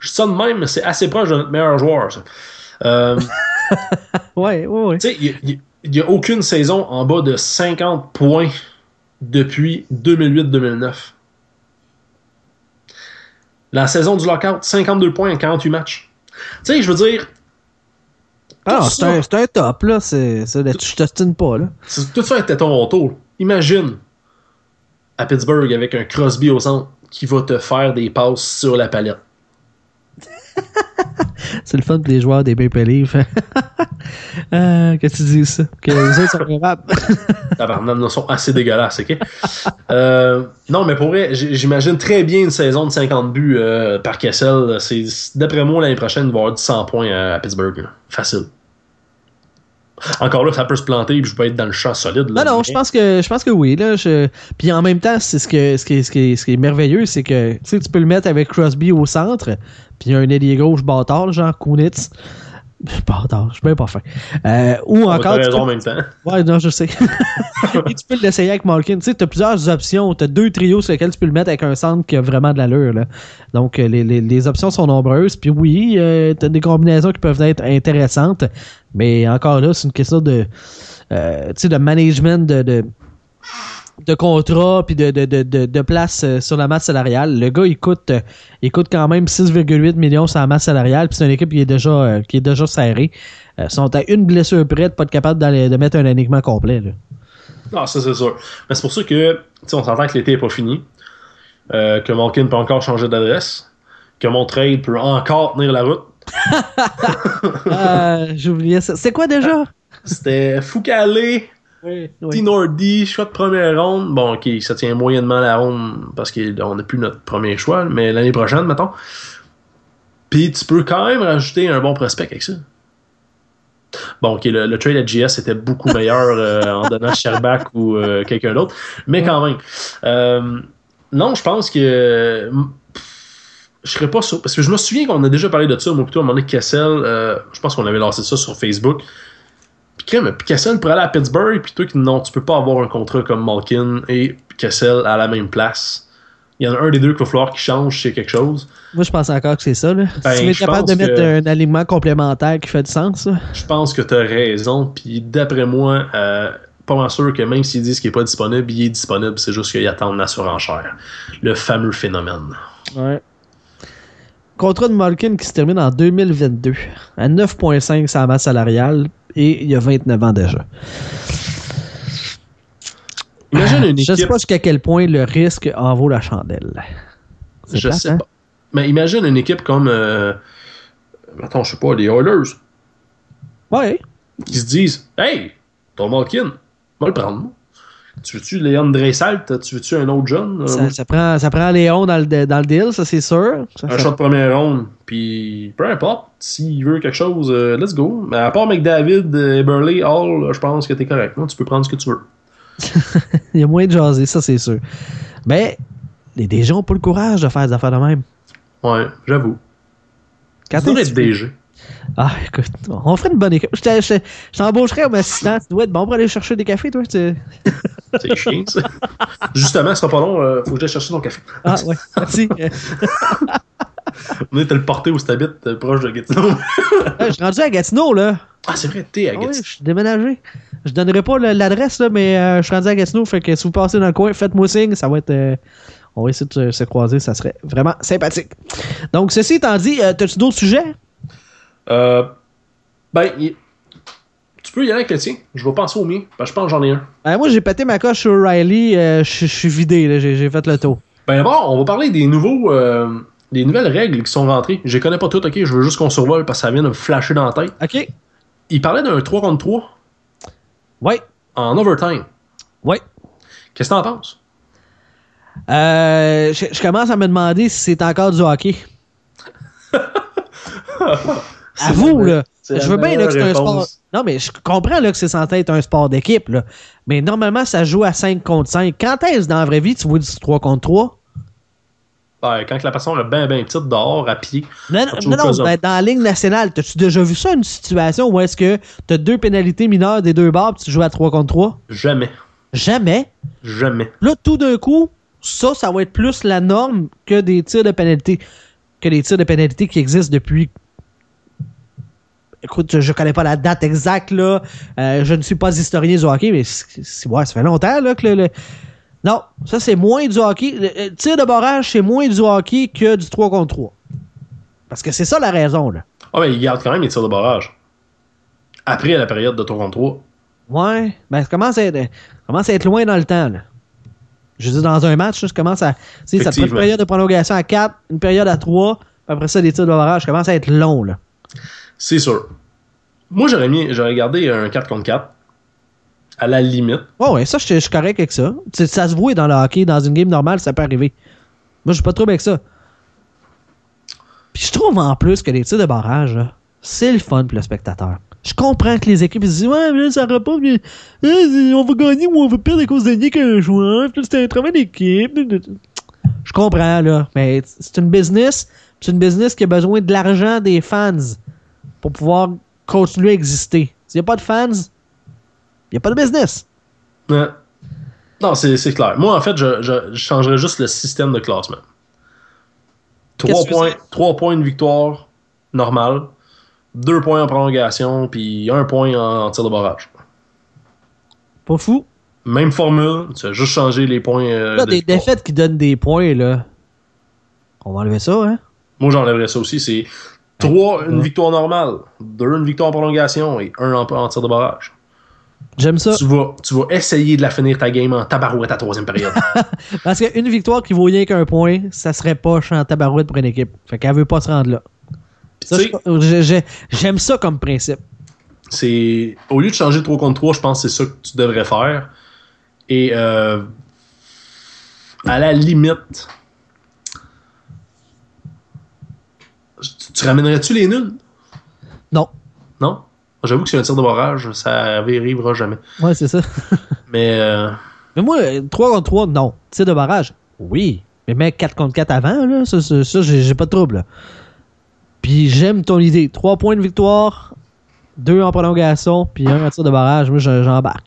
Je dis ça de même, mais c'est assez proche de notre meilleur joueur, ça. Euh, ouais, ouais, ouais. Tu sais, il n'y a, aucune saison en bas de 50 points depuis 2008-2009. La saison du lockout, 52 points en 48 matchs. Tu sais, je veux dire. Ah, c'est un, un, top, là. C'est, je t'ostine pas, là. Tout ça était Toronto. Imagine à Pittsburgh avec un Crosby au centre qui va te faire des passes sur la palette. c'est le fun pour les joueurs des Maple Leafs. euh, que tu dis ça? Que les autres sont capables. Tabarnak, sont assez dégueulasses, ok? Euh, non, mais pour vrai, j'imagine très bien une saison de 50 buts euh, par Kessel. D'après moi, l'année prochaine, il va y avoir 100 points à, Pittsburgh. Facile. Encore là, ça peut se planter et je peux être dans le champ solide. Là, non, non, je pense que je pense que oui. Là, Puis en même temps, c'est ce, que, ce, qui, ce, qui, ce qui est merveilleux, c'est que tu peux le mettre avec Crosby au centre, puis un ailier gauche bâtard, genre Kunitz. Bâtard, je suis bien pas fin. Euh, ou encore. raison en même temps. Ouais, non, je sais. Et tu peux l'essayer avec Malkin. Tu sais, tu as plusieurs options. Tu as deux trios sur lesquels tu peux le mettre avec un centre qui a vraiment de l'allure. Là. Donc, euh, les, les, les, options sont nombreuses. Puis oui, euh, tu as des combinaisons qui peuvent être intéressantes. Mais encore là, c'est une question de, euh, tu sais, de management de, de de contrat puis de, de, de, de, place euh, sur la masse salariale. Le gars, il coûte, euh, il coûte quand même 6,8 millions sur la masse salariale, puis c'est une équipe qui est déjà, euh, qui est déjà serrée. Ils sont à une blessure près de pas être capable de mettre un alignement complet. Là. Ah, ça c'est sûr. Mais c'est pour ça que, on s'entend que l'été n'est pas fini, que Malkin peut encore changer d'adresse, que mon trade peut encore tenir la route. J'oubliais ça. C'est quoi déjà? C'était Foucalé oui, oui. choix de première ronde. Bon, ok, ça tient moyennement la ronde parce qu'on n'a plus notre premier choix, mais l'année prochaine, mettons. Puis tu peux quand même rajouter un bon prospect avec ça. Bon, ok, le, trade à GS était beaucoup meilleur euh, en donnant Sherbach ou euh, quelqu'un d'autre, mais quand même. Euh, non, je pense que je serais pas sûr. Parce que je me souviens qu'on a déjà parlé de ça, moi plutôt à un moment donné, Kessel, je pense qu'on avait lancé ça sur Facebook. Puis Kessel pourrait aller à Pittsburgh, puis toi, non, tu peux pas avoir un contrat comme Malkin et Kessel à la même place. Il y en a un des deux qu'il va falloir qu'il change, c'est quelque chose. Moi, je pense encore que c'est ça. Là. Ben, si tu es capable de mettre un aliment complémentaire qui fait du sens. Je pense que tu as raison. Puis d'après moi, euh, pas mal sûr que même s'ils disent qu'il n'est pas disponible, il est disponible. C'est juste qu'ils attendent la surenchère. Le fameux phénomène. Ouais. Contrat de Malkin qui se termine en 2022 à 9,5 sa masse salariale et il y a 29 ans déjà. Imagine une équipe... Je sais pas jusqu'à quel point le risque en vaut la chandelle. Je sais hein? pas. Mais imagine une équipe comme. Euh... Attends, je sais pas, les Oilers. Ouais. Qui se disent Hey, ton Malkin, va le prendre. Tu veux-tu Léon Dressalt? Tu veux-tu un autre jeune? Ça, prend, ça prend Léon dans le, dans le deal, ça c'est sûr. un shot de première ronde. Puis peu importe, s'il veut quelque chose, euh, let's go. Mais à part McDavid, Burley, Hall, je pense que t'es correct. Tu peux prendre ce que tu veux. Il y a moins de jaser, ça c'est sûr. Mais les DG n'ont pas le courage de faire des affaires de même. Ouais, j'avoue. Quand être DG. Ah, écoute, on ferait une bonne équipe. Je t'embaucherais comme assistant. Tu dois être bon pour aller chercher des cafés, toi. C'est chiant, ça. Justement, ce sera pas long. Euh, faut que j'aille chercher ton café. Ah, ouais. Merci. On est le porté où tu habites, euh, proche de Gatineau. je suis rendu à Gatineau, là. Ah, c'est vrai, t'es à Gatineau. oui, je suis déménagé. Je donnerai pas l'adresse, mais euh, je suis rendu à Gatineau. Fait que si vous passez dans le coin, faites-moi signe. Ça va être. on va essayer de se croiser. Ça serait vraiment sympathique. Donc, ceci étant dit, as-tu d'autres sujets? Euh, ben, tu peux y aller avec le tien. Je vais penser au mien. Ben, je pense que j'en ai un. Ben, moi, j'ai pété ma coche sur Riley. Euh, je suis vidé. J'ai fait le tour. Ben, bon, on va parler des nouveaux. Euh, des nouvelles règles qui sont rentrées. Je les connais pas toutes, ok? Je veux juste qu'on survole parce que ça vient de me flasher dans la tête. Ok. Il parlait d'un 3 contre 3. Ouais. En overtime. Ouais. Qu'est-ce que t'en penses? Euh, je, je commence à me demander si c'est encore du hockey. À vous, là. Je veux bien que c'est un sport. Non, mais je comprends là, que c'est censé être un sport d'équipe. Là. Mais normalement, ça joue à 5 contre 5. Quand est-ce dans la vraie vie tu vois du 3 contre 3? Ben, quand la personne est bien, bien petite dehors, à pied. Non, non, non, ben, dans la Ligue nationale, as-tu déjà vu ça, une situation où est-ce que tu as deux pénalités mineures des deux barres et tu joues à 3 contre 3? Jamais. Jamais? Jamais. Là, tout d'un coup, ça, ça va être plus la norme que des tirs de pénalité. Que des tirs de pénalité qui existent depuis écoute, je, connais pas la date exacte, là. Euh, je ne suis pas historien du hockey, mais ouais, ça fait longtemps, là, que le, Non, ça, c'est moins du hockey. Le, tir de barrage, c'est moins du hockey que du 3 contre 3. Parce que c'est ça la raison, là. Ah, mais il garde quand même les tirs de barrage. Après la période de 3 contre 3. Ouais, ben, ça commence à être, commence à être loin dans le temps, là. Je dis, dans un match, je commence à. Tu sais, ça prend une période de prolongation à 4, une période à 3, puis après ça, des tirs de barrage, ça commence à être long, là. C'est sûr. Moi, j'aurais mis, j'aurais gardé un 4 contre 4. À la limite. Ouais, ouais, ça, je suis correct avec ça. ça se voit dans le hockey, dans une game normale, ça peut arriver. Moi, je suis pas trop avec ça. Puis je trouve en plus que les tirs de barrage, c'est le fun pour le spectateur. Je comprends que les équipes se disent Ouais, mais ça va pas, mais, on va gagner ou on va perdre à cause de Nick un joueur, c'est un travail d'équipe. Je comprends, là. Mais c'est une business, c'est une business qui a besoin de l'argent des fans pour pouvoir continuer à exister. S'il n'y a pas de fans, il n'y a pas de business. Non, c'est clair. Moi, en fait, je, je, changerais juste le système de classement. 3 points, 3 points de victoire normale, 2 points en prolongation, puis 1 point en, tir de barrage. Pas fou. Même formule, tu as juste changé les points. Euh, là, des défaites qui donnent des points, là. On va enlever ça, hein? Moi, j'enlèverais ça aussi. C'est 3, une victoire normale. 2, une victoire en prolongation. Et 1 en, en tir de barrage. J'aime ça. Tu vas, tu vas essayer de la finir ta game en tabarouette à troisième période. Parce qu'une victoire qui vaut rien qu'un point, ça serait pas en tabarouette pour une équipe. Fait qu'elle veut pas se rendre là. J'aime ça comme principe. C'est Au lieu de changer 3 contre 3, je pense que c'est ça que tu devrais faire. Et euh, à la limite, Tu ramènerais-tu les nuls? Non. Non? J'avoue que c'est un tir de barrage, ça arrivera jamais. Ouais, c'est ça. mais. Euh... Mais moi, 3 contre 3, non. Tir de barrage, oui. Mais mec, 4 contre 4 avant, là, ça, ça, j'ai pas de trouble. Puis j'aime ton idée. 3 points de victoire, 2 en prolongation, puis 1 en tir de barrage. Moi, j'embarque.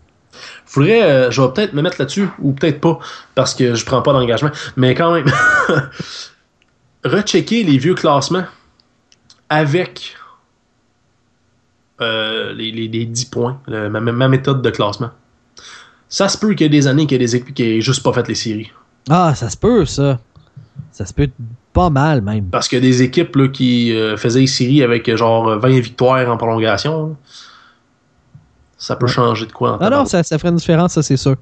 Faudrait, euh, je vais peut-être me mettre là-dessus, ou peut-être pas, parce que je prends pas d'engagement. Mais quand même, rechecker les vieux classements avec euh, les, 10 points, ma, méthode de classement. Ça se peut qu'il y ait des années qu'il y ait des équipes qui n'aient juste pas fait les séries. Ah, ça se peut, ça. Ça se peut pas mal, même. Parce qu'il y a des équipes là, qui euh, faisaient les séries avec genre 20 victoires en prolongation. Ça peut changer de quoi en Ah non, ça, ça ferait une différence, ça, c'est sûr.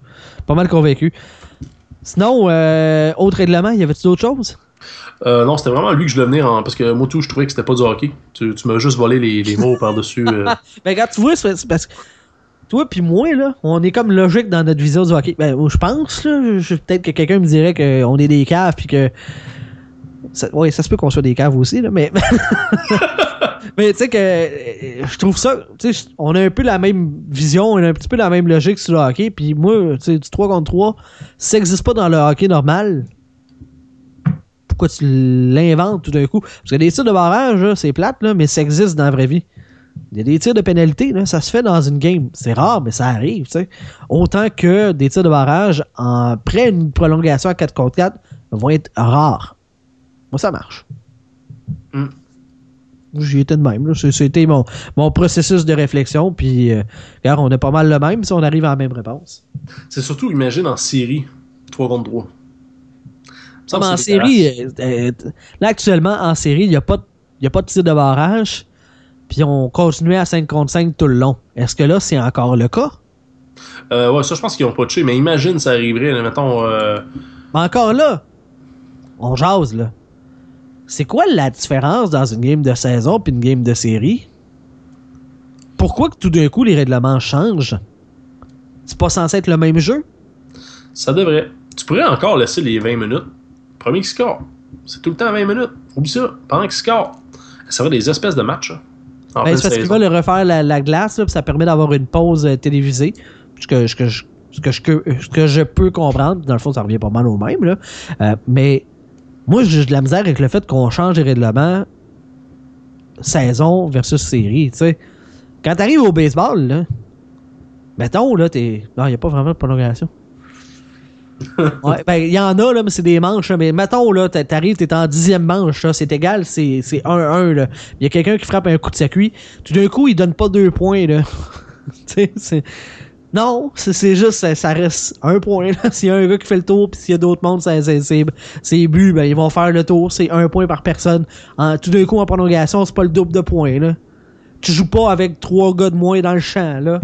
Pas mal convaincu. Sinon, euh, autre règlement, y avait-tu d'autres choses? Euh, non, c'était vraiment lui que je voulais venir en... parce que moi tout, je trouvais que c'était pas du hockey. Tu, m'as juste volé les, mots par-dessus. Euh. ben regarde, tu vois, c'est parce que toi puis moi, là, on est comme logique dans notre vision du hockey. Ben, je pense, là, peut-être que quelqu'un me dirait qu'on est des caves puis que. Ça, ouais, ça se peut qu'on soit des caves aussi, là, mais. mais tu sais que je trouve ça. Tu sais, on a un peu la même vision, on a un petit peu la même logique sur le hockey. Puis moi, tu sais, du 3 contre 3, ça n'existe pas dans le hockey normal pourquoi tu l'inventes tout d'un coup? Parce que des tirs de barrage, c'est plate, là, mais ça existe dans la vraie vie. Il y a des tirs de pénalité, là, ça se fait dans une game. C'est rare, mais ça arrive. Autant que des tirs de barrage, après une prolongation à 4 contre 4, vont être rares. Moi, ça marche. Mm. J'y étais de même. C'était mon, mon processus de réflexion. Puis, euh, on est pas mal le même si on arrive à la même réponse. C'est surtout, imagine en série, 3 contre 3 en série, euh, euh, là actuellement, en série, il n'y a, pas de, a pas de tir de barrage, puis on continuait à 5 contre 5 tout le long. Est-ce que là, c'est encore le cas? Euh, ouais, ça, je pense qu'ils n'ont pas tué, mais imagine ça arriverait, mettons. Mais encore là, on jase, là. C'est quoi la différence dans une game de saison puis une game de série? Pourquoi que tout d'un coup les règlements changent? C'est pas censé être le même jeu? Ça devrait. Tu pourrais encore laisser les 20 minutes Premier qui score. C'est tout le temps 20 minutes. Oublie ça. Pendant qu'il score. Ça va des espèces de matchs. Hein. Ben, c'est parce qu'il va le refaire la, glace, là, ça permet d'avoir une pause euh, télévisée. Ce que, que que je, ce que je peux comprendre. Dans le fond, ça revient pas mal au même. Là. Euh, mais moi, j'ai de la misère avec le fait qu'on change les règlements saison versus série, tu sais. Quand t'arrives au baseball, là, mettons, là, t'es. Non, il n'y a pas vraiment de prolongation. Ouais, ben, il y en a, là, mais c'est des manches, mais mettons, là, t'arrives, t'es en dixième manche, c'est égal, c'est 1-1, là. Il y a quelqu'un qui frappe un coup de circuit. Tout d'un coup, il donne pas deux points, là. c'est. Non, c'est juste, ça, reste un point. S'il y a un gars qui fait le tour, puis s'il y a d'autres mondes, c'est but, ben, ils vont faire le tour. C'est un point par personne. En, tout d'un coup, en prolongation, c'est pas le double de points. Là. Tu joues pas avec trois gars de moins dans le champ. Là.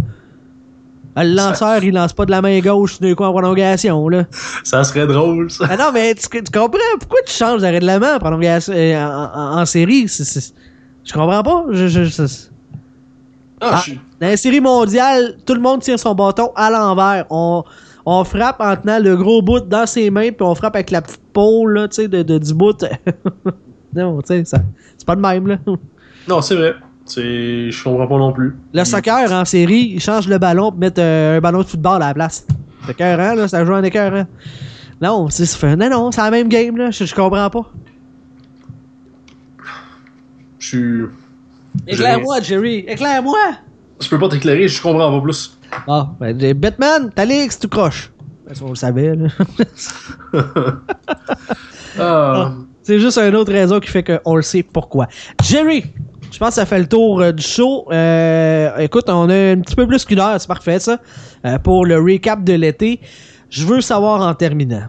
Le lanceur, il lance pas de la main gauche d'un coup en prolongation. Là. Ça serait drôle, ça. Ah non, mais tu, comprends? Pourquoi tu changes d'arrêt de la main en, prolongation, euh, en, série? je comprends pas. je, je ah, ah, dans la série mondiale, tout le monde tire son bâton à l'envers. On, on frappe en tenant le gros bout dans ses mains, puis on frappe avec la petite pôle là, de, de, du bout. non, tu sais, c'est pas le même. Là. Non, c'est vrai. Je comprends pas non plus. Le soccer en série, il change le ballon pour mettre euh, un ballon de football à la place. C'est écœurant, là, ça joue en écœurant. Non, c'est non, non, c'est la même game, là. Je, je comprends pas. Je suis Éclaire-moi, Jerry. Éclaire-moi. Je peux pas t'éclairer, je comprends pas plus. Ah, ben, Batman, t'as l'X, tu croches. on le savait, là. Ah. Ah, c'est juste une autre raison qui fait qu'on le sait pourquoi. Jerry, je pense que ça fait le tour euh, du show. Euh, écoute, on a un petit peu plus qu'une heure, c'est parfait ça, euh, pour le recap de l'été. Je veux savoir en terminant.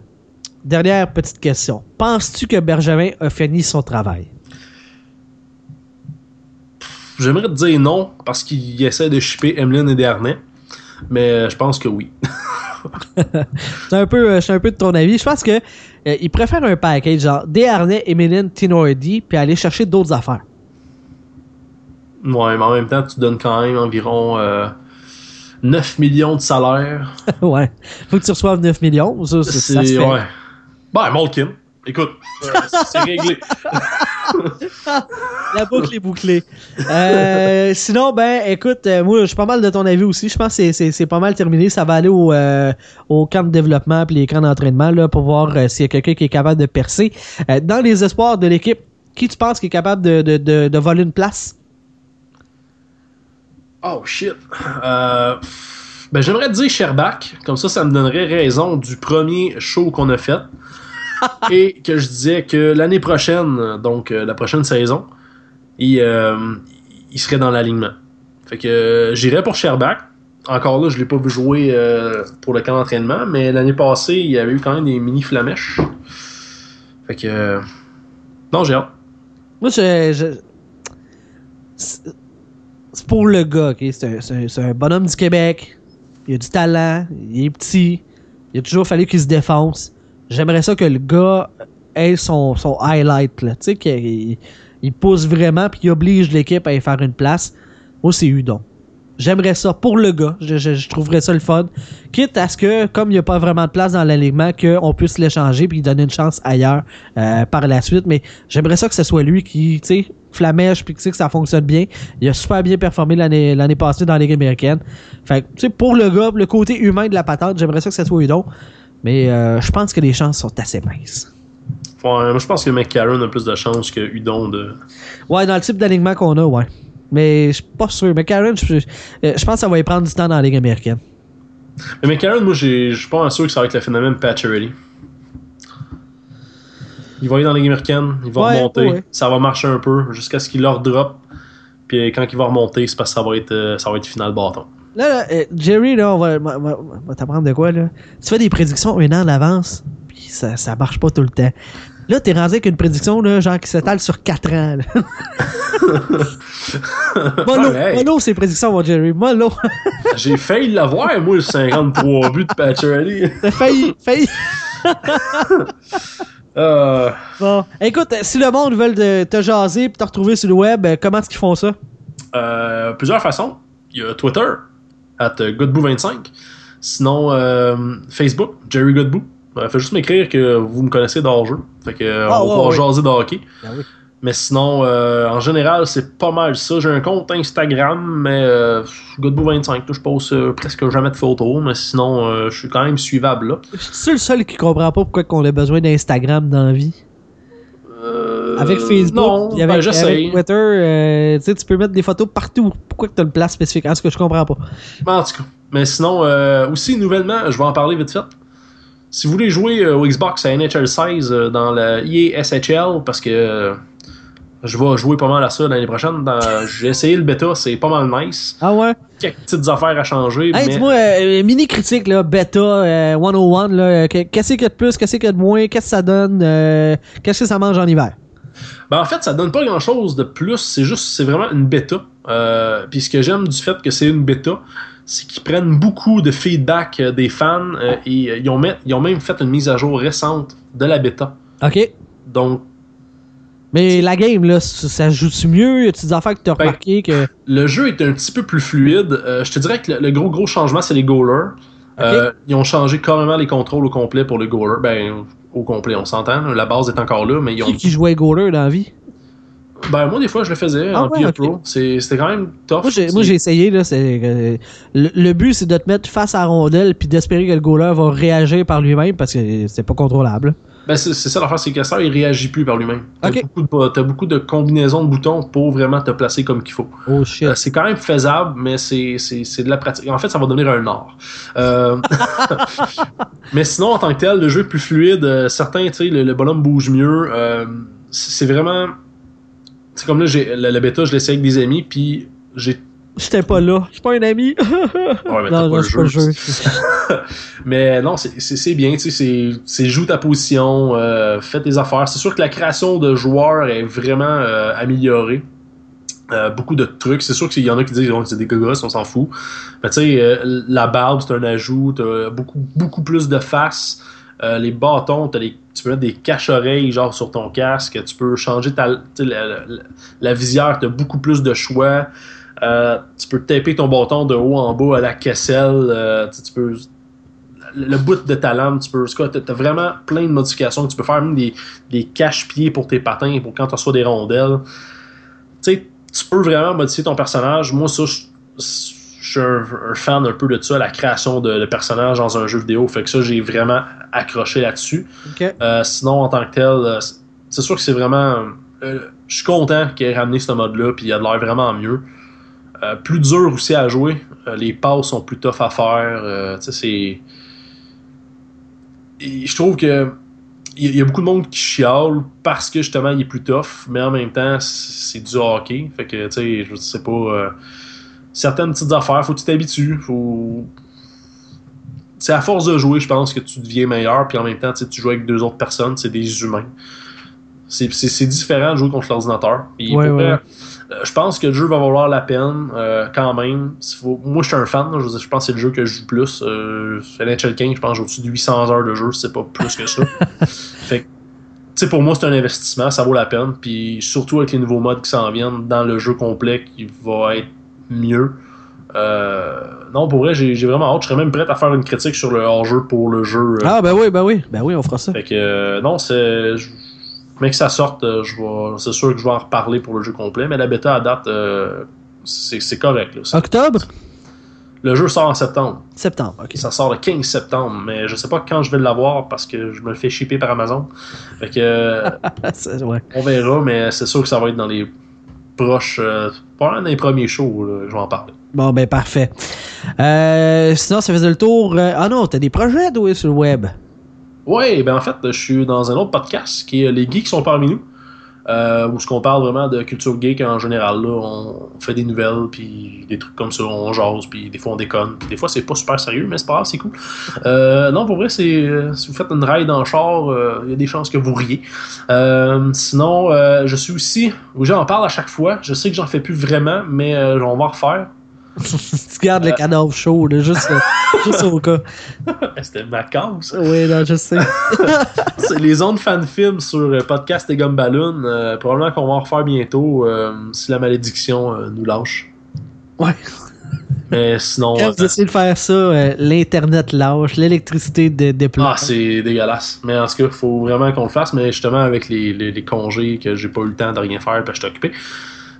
Dernière petite question. Penses-tu que Benjamin a fini son travail? J'aimerais te dire non parce qu'il essaie de shipper Emeline et Desharnais, mais je pense que oui. c'est un peu, je suis un peu de ton avis. Je pense que euh, il préfère un package genre Desharnais, Emeline, Tinordi, puis aller chercher d'autres affaires. Ouais, mais en même temps, tu donnes quand même environ 9 euh, millions de salaire. ouais. Faut que tu reçoives 9 millions. Ça, ça, se fait. Ouais. Ben, Malkin. Écoute, c'est réglé. La boucle est bouclée. Euh, sinon, ben, écoute, euh, moi, je suis pas mal de ton avis aussi. Je pense que c'est pas mal terminé. Ça va aller au, euh, au camp de développement puis les camps d'entraînement là, pour voir s'il y a quelqu'un qui est capable de percer. dans les espoirs de l'équipe, qui tu penses qui est capable de, de, de, de voler une place? Oh shit. ben, j'aimerais dire Sherbach. Comme ça, ça me donnerait raison du premier show qu'on a fait. et que je disais que l'année prochaine, donc euh, la prochaine saison, il, euh, il serait dans l'alignement. Fait que euh, j'irais pour Sherbach. Encore là, je l'ai pas vu jouer pour le camp d'entraînement, mais l'année passée, il y avait eu quand même des mini flamèches. Fait que. non, j'ai hâte. Moi, je. C'est pour le gars, ok? C'est un, bonhomme du Québec. Il a du talent, il est petit. Il a toujours fallu qu'il se défonce j'aimerais ça que le gars ait son, son highlight, là. Tu sais, qu'il il pousse vraiment puis il oblige l'équipe à y faire une place. Moi, c'est Udon. J'aimerais ça pour le gars. Je, je, trouverais ça le fun. Quitte à ce que, comme il n'y a pas vraiment de place dans l'alignement, qu'on puisse l'échanger puis lui donner une chance ailleurs euh, par la suite. Mais j'aimerais ça que ce soit lui qui, tu sais, flamèche puis que ça fonctionne bien. Il a super bien performé l'année l'année passée dans la Ligue américaine. Fait tu sais, pour le gars, le côté humain de la patente, j'aimerais ça que ce soit Udon. Mais euh, je pense que les chances sont assez minces. Ouais, moi je pense que McCarron a plus de chances que Udon de. Ouais, dans le type d'alignement qu'on a, ouais. Mais je suis pas sûr. McCarron, je, euh, je, pense que ça va y prendre du temps dans la Ligue américaine. Mais McCarron, moi je suis pas sûr que ça va être le phénomène Patcherelli. Il va aller dans la Ligue américaine, il va remonter, ça va marcher un peu jusqu'à ce qu'il leur drop. Puis quand il va remonter, c'est parce que ça va être, euh, ça va être final bâton. Là, euh, Jerry, là, on va, t'apprendre de quoi, là. Tu fais des prédictions un an d'avance, puis ça, ça marche pas tout le temps. Là, t'es rendu avec une prédiction, là, genre, qui s'étale sur 4 ans. Mono, mono, ces prédictions, mon Jerry. Mono. J'ai failli l'avoir, moi, le 53 buts de Patcherly. T'as failli, failli. euh... Bon, écoute, si le monde veut te, te jaser et te retrouver sur le web, comment est-ce qu'ils font ça? Euh, plusieurs façons. Il y a Twitter, at Godbout25. Sinon, euh, Facebook, Jerry Godbout. Euh, fait juste m'écrire que vous me connaissez d'hors-jeu. Fait que euh, ah, on va pouvoir jaser de hockey. Ben mais sinon, en général, c'est pas mal ça. J'ai un compte Instagram, mais Godbout25, je pose presque jamais de photos, mais sinon, je suis quand même suivable là. Je suis le seul qui comprend pas pourquoi on a besoin d'Instagram dans la vie. avec Facebook, non, avec, ben, Twitter, tu peux mettre des photos partout. Pourquoi tu as une place spécifique? En tout cas, je comprends pas. En tout cas. Mais sinon, aussi, nouvellement, je vais en parler vite fait. Si vous voulez jouer au Xbox à NHL 16 dans la EA SHL, parce que je vais jouer pas mal à ça l'année prochaine. J'ai essayé le bêta, c'est pas mal nice. Ah ouais? Quelques petites affaires à changer. Hey, dis-moi, euh, mini critique, là, bêta 101, euh, qu'est-ce qu'il y a de plus, qu'est-ce qu'il y a de moins, qu'est-ce que ça donne, euh, qu'est-ce que ça mange en hiver? Ben, en fait, ça donne pas grand chose de plus, c'est juste, c'est vraiment une bêta. Puis ce que j'aime du fait que c'est une bêta, c'est qu'ils prennent beaucoup de feedback des fans et ils ont, ils ont même fait une mise à jour récente de la bêta. OK. Donc, mais la game, là, ça joue-tu mieux? Y a-tu des affaires que t'as ben, remarqué que. Le jeu est un petit peu plus fluide. Euh, je te dirais que le, gros gros changement, c'est les goalers. Euh, ils ont changé carrément les contrôles au complet pour les goalers. Ben, au complet, on s'entend. La base est encore là, mais ils ont. Qui, qui jouait goaler dans la vie? Ben, moi, des fois, je le faisais ah en ouais, Pro. C'était quand même tough. Moi, j'ai essayé. Là, euh, le, le, but, c'est de te mettre face à la rondelle puis d'espérer que le goaler va réagir par lui-même parce que c'est pas contrôlable. Ben, c'est ça l'affaire, c'est que ça, il réagit plus par lui-même. T'as beaucoup, beaucoup, de combinaisons de boutons pour vraiment te placer comme qu'il faut. Oh shit. Euh, c'est quand même faisable, mais c'est de la pratique. En fait, ça va devenir un art. Euh, mais sinon, en tant que tel, le jeu est plus fluide. Euh, certains, tu sais, le, bonhomme bouge mieux. c'est vraiment. C'est comme là, le, le bêta, je l'essaie avec des amis, puis j'ai J'étais pas là. Je suis pas un ami. ouais, mais non, pas, le jeu. mais non, c'est bien. C'est joue ta position, euh, fais tes affaires. C'est sûr que la création de joueurs est vraiment euh, améliorée. Euh, beaucoup de trucs. C'est sûr qu'il y en a qui disent que c'est des gogos, on s'en fout. Mais tu sais, la barbe, c'est un ajout. T'as beaucoup, beaucoup plus de face. les bâtons, as tu peux mettre des cache-oreilles genre sur ton casque. Tu peux changer ta, la, visière. Tu as beaucoup plus de choix. Euh, tu peux taper ton bâton de haut en bas à la caisselle. Euh, tu peux le bout de ta lame, tu peux. Tu as vraiment plein de modifications. Tu peux faire même des, des cache-pieds pour tes patins, pour quand tu reçois des rondelles. Tu sais, tu peux vraiment modifier ton personnage. Moi, ça, je, suis un, fan un peu de ça, la création de, personnages dans un jeu vidéo. Fait que ça, j'ai vraiment accroché là-dessus. Euh, sinon, en tant que tel, c'est sûr que c'est vraiment. je suis content qu'il ait ramené ce mode-là, puis il a de l'air vraiment mieux. Euh, plus dur aussi à jouer. Euh, les passes sont plus tough à faire. Euh, c'est. je trouve que il y, a beaucoup de monde qui chiale parce que justement il est plus tough, mais en même temps c'est du hockey. Fait que tu sais, je sais pas. Certaines petites affaires, faut que tu t'habitues. Faut. C'est à force de jouer, je pense que tu deviens meilleur, puis en même temps, tu joues avec deux autres personnes, c'est des humains. C'est différent de jouer contre l'ordinateur. Euh, je pense que le jeu va valoir la peine euh, quand même. Moi, je suis un fan. je, pense que c'est le jeu que je joue plus. Euh, NHL King, je pense que j'ai au-dessus de 800 heures de jeu. C'est pas plus que ça. fait pour moi, c'est un investissement. Ça vaut la peine. Puis surtout avec les nouveaux modes qui s'en viennent dans le jeu complet qui va être mieux. Euh, non, pour vrai, j'ai vraiment hâte. Je serais même prêt à faire une critique sur le hors-jeu pour le jeu. Ah, ben oui, ben oui. Ben oui, on fera ça. Fait que, non, c'est mais que ça sorte, euh, c'est sûr que je vais en reparler pour le jeu complet. Mais la bêta à date, euh, c'est correct. Octobre? Le jeu sort en septembre. Septembre, ok. Ça sort le 15 septembre, mais je sais pas quand je vais l'avoir parce que je me le fais shipper par Amazon. Fait que. On verra, mais c'est sûr que ça va être dans les proches. Euh, pas dans les premiers shows, je vais en parler. Bon, ben parfait. sinon, ça faisait le tour. ah non, t'as des projets, toi, sur le web? Oui, ben en fait, je suis dans un autre podcast qui est Les Geeks sont parmi nous. Euh, où ce qu'on parle vraiment de culture geek en général. Là, on fait des nouvelles, puis des trucs comme ça, on jase, puis des fois on déconne. Des fois c'est pas super sérieux, mais c'est pas c'est cool. Euh, non, pour vrai, c'est si vous faites une ride le char, euh, il y a des chances que vous riez. sinon, je suis aussi, j'en parle à chaque fois. Je sais que j'en fais plus vraiment, mais on va en refaire. Tu gardes le euh. cadavre chaud, là, juste, euh, juste au cas. C'était macabre, ça. Oui, non, je sais. c'est les zones fan-film sur euh, Podcast et Gumballoon. probablement qu'on va en refaire bientôt si la malédiction nous lâche. Ouais. Mais sinon. Quand vous essayez de faire ça, l'Internet lâche, l'électricité déploie. Ah, c'est dégueulasse. Mais en tout cas, il faut vraiment qu'on le fasse. Mais justement, avec les, les, les congés, que j'ai pas eu le temps de rien faire, puis je suis occupé.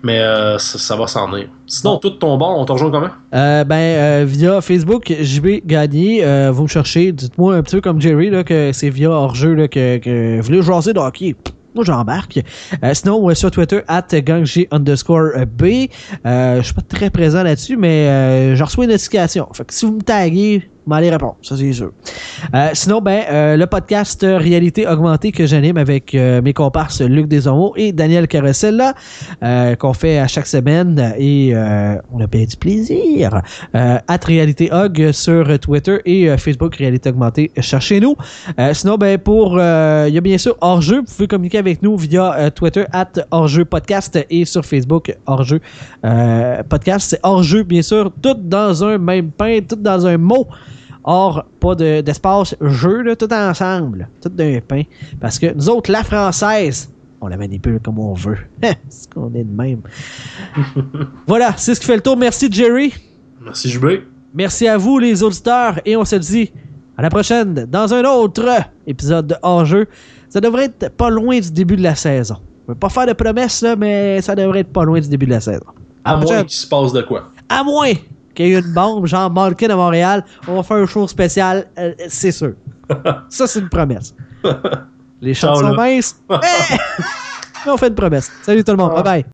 Mais euh, ça, va s'en aller. Sinon, tout ton bord, on te rejoint comment? Euh, ben, euh, via Facebook, JB Gagné. vous me cherchez. Dites-moi un petit peu comme Jerry, là, que c'est via hors-jeu que, que vous voulez jaser de hockey. moi j'embarque. Euh, sinon, sur Twitter, at gangg underscore B. je suis pas très présent là-dessus, mais je reçois une notification. Fait que si vous me taguez, m'allez répondre, ça c'est sûr. Euh, sinon, ben, euh, le podcast Réalité Augmentée que j'anime avec euh, mes comparses Luc Desormeaux et Daniel Carrossel, qu'on fait à chaque semaine et on a bien du plaisir. at Réalité Hog sur Twitter et Facebook Réalité Augmentée, cherchez-nous. sinon, ben, pour, il y a bien sûr Hors-jeu, vous pouvez communiquer avec nous via Twitter at Hors-jeu podcast et sur Facebook Hors-jeu podcast. C'est Hors-jeu, bien sûr, tout dans un même pain, tout dans un mot. Or, pas d'espace jeu, là, tout ensemble, tout d'un pain. Parce que nous autres, la française, on la manipule comme on veut. c'est qu'on est de même? voilà, c'est ce qui fait le tour. Merci, Jerry. Merci, Jubé. Merci à vous, les auditeurs. Et on se dit à la prochaine dans un autre épisode de Hors-jeu. Ça devrait être pas loin du début de la saison. Je veux pas faire de promesses, là, mais ça devrait être pas loin du début de la saison. À, à moins qu'il se passe de quoi. À moins qu'il y ait une bombe, genre Malkin à Montréal, on va faire un show spécial, euh, c'est sûr. Ça, c'est une promesse. Les chansons minces, on fait une promesse. Salut tout le monde, bye bye.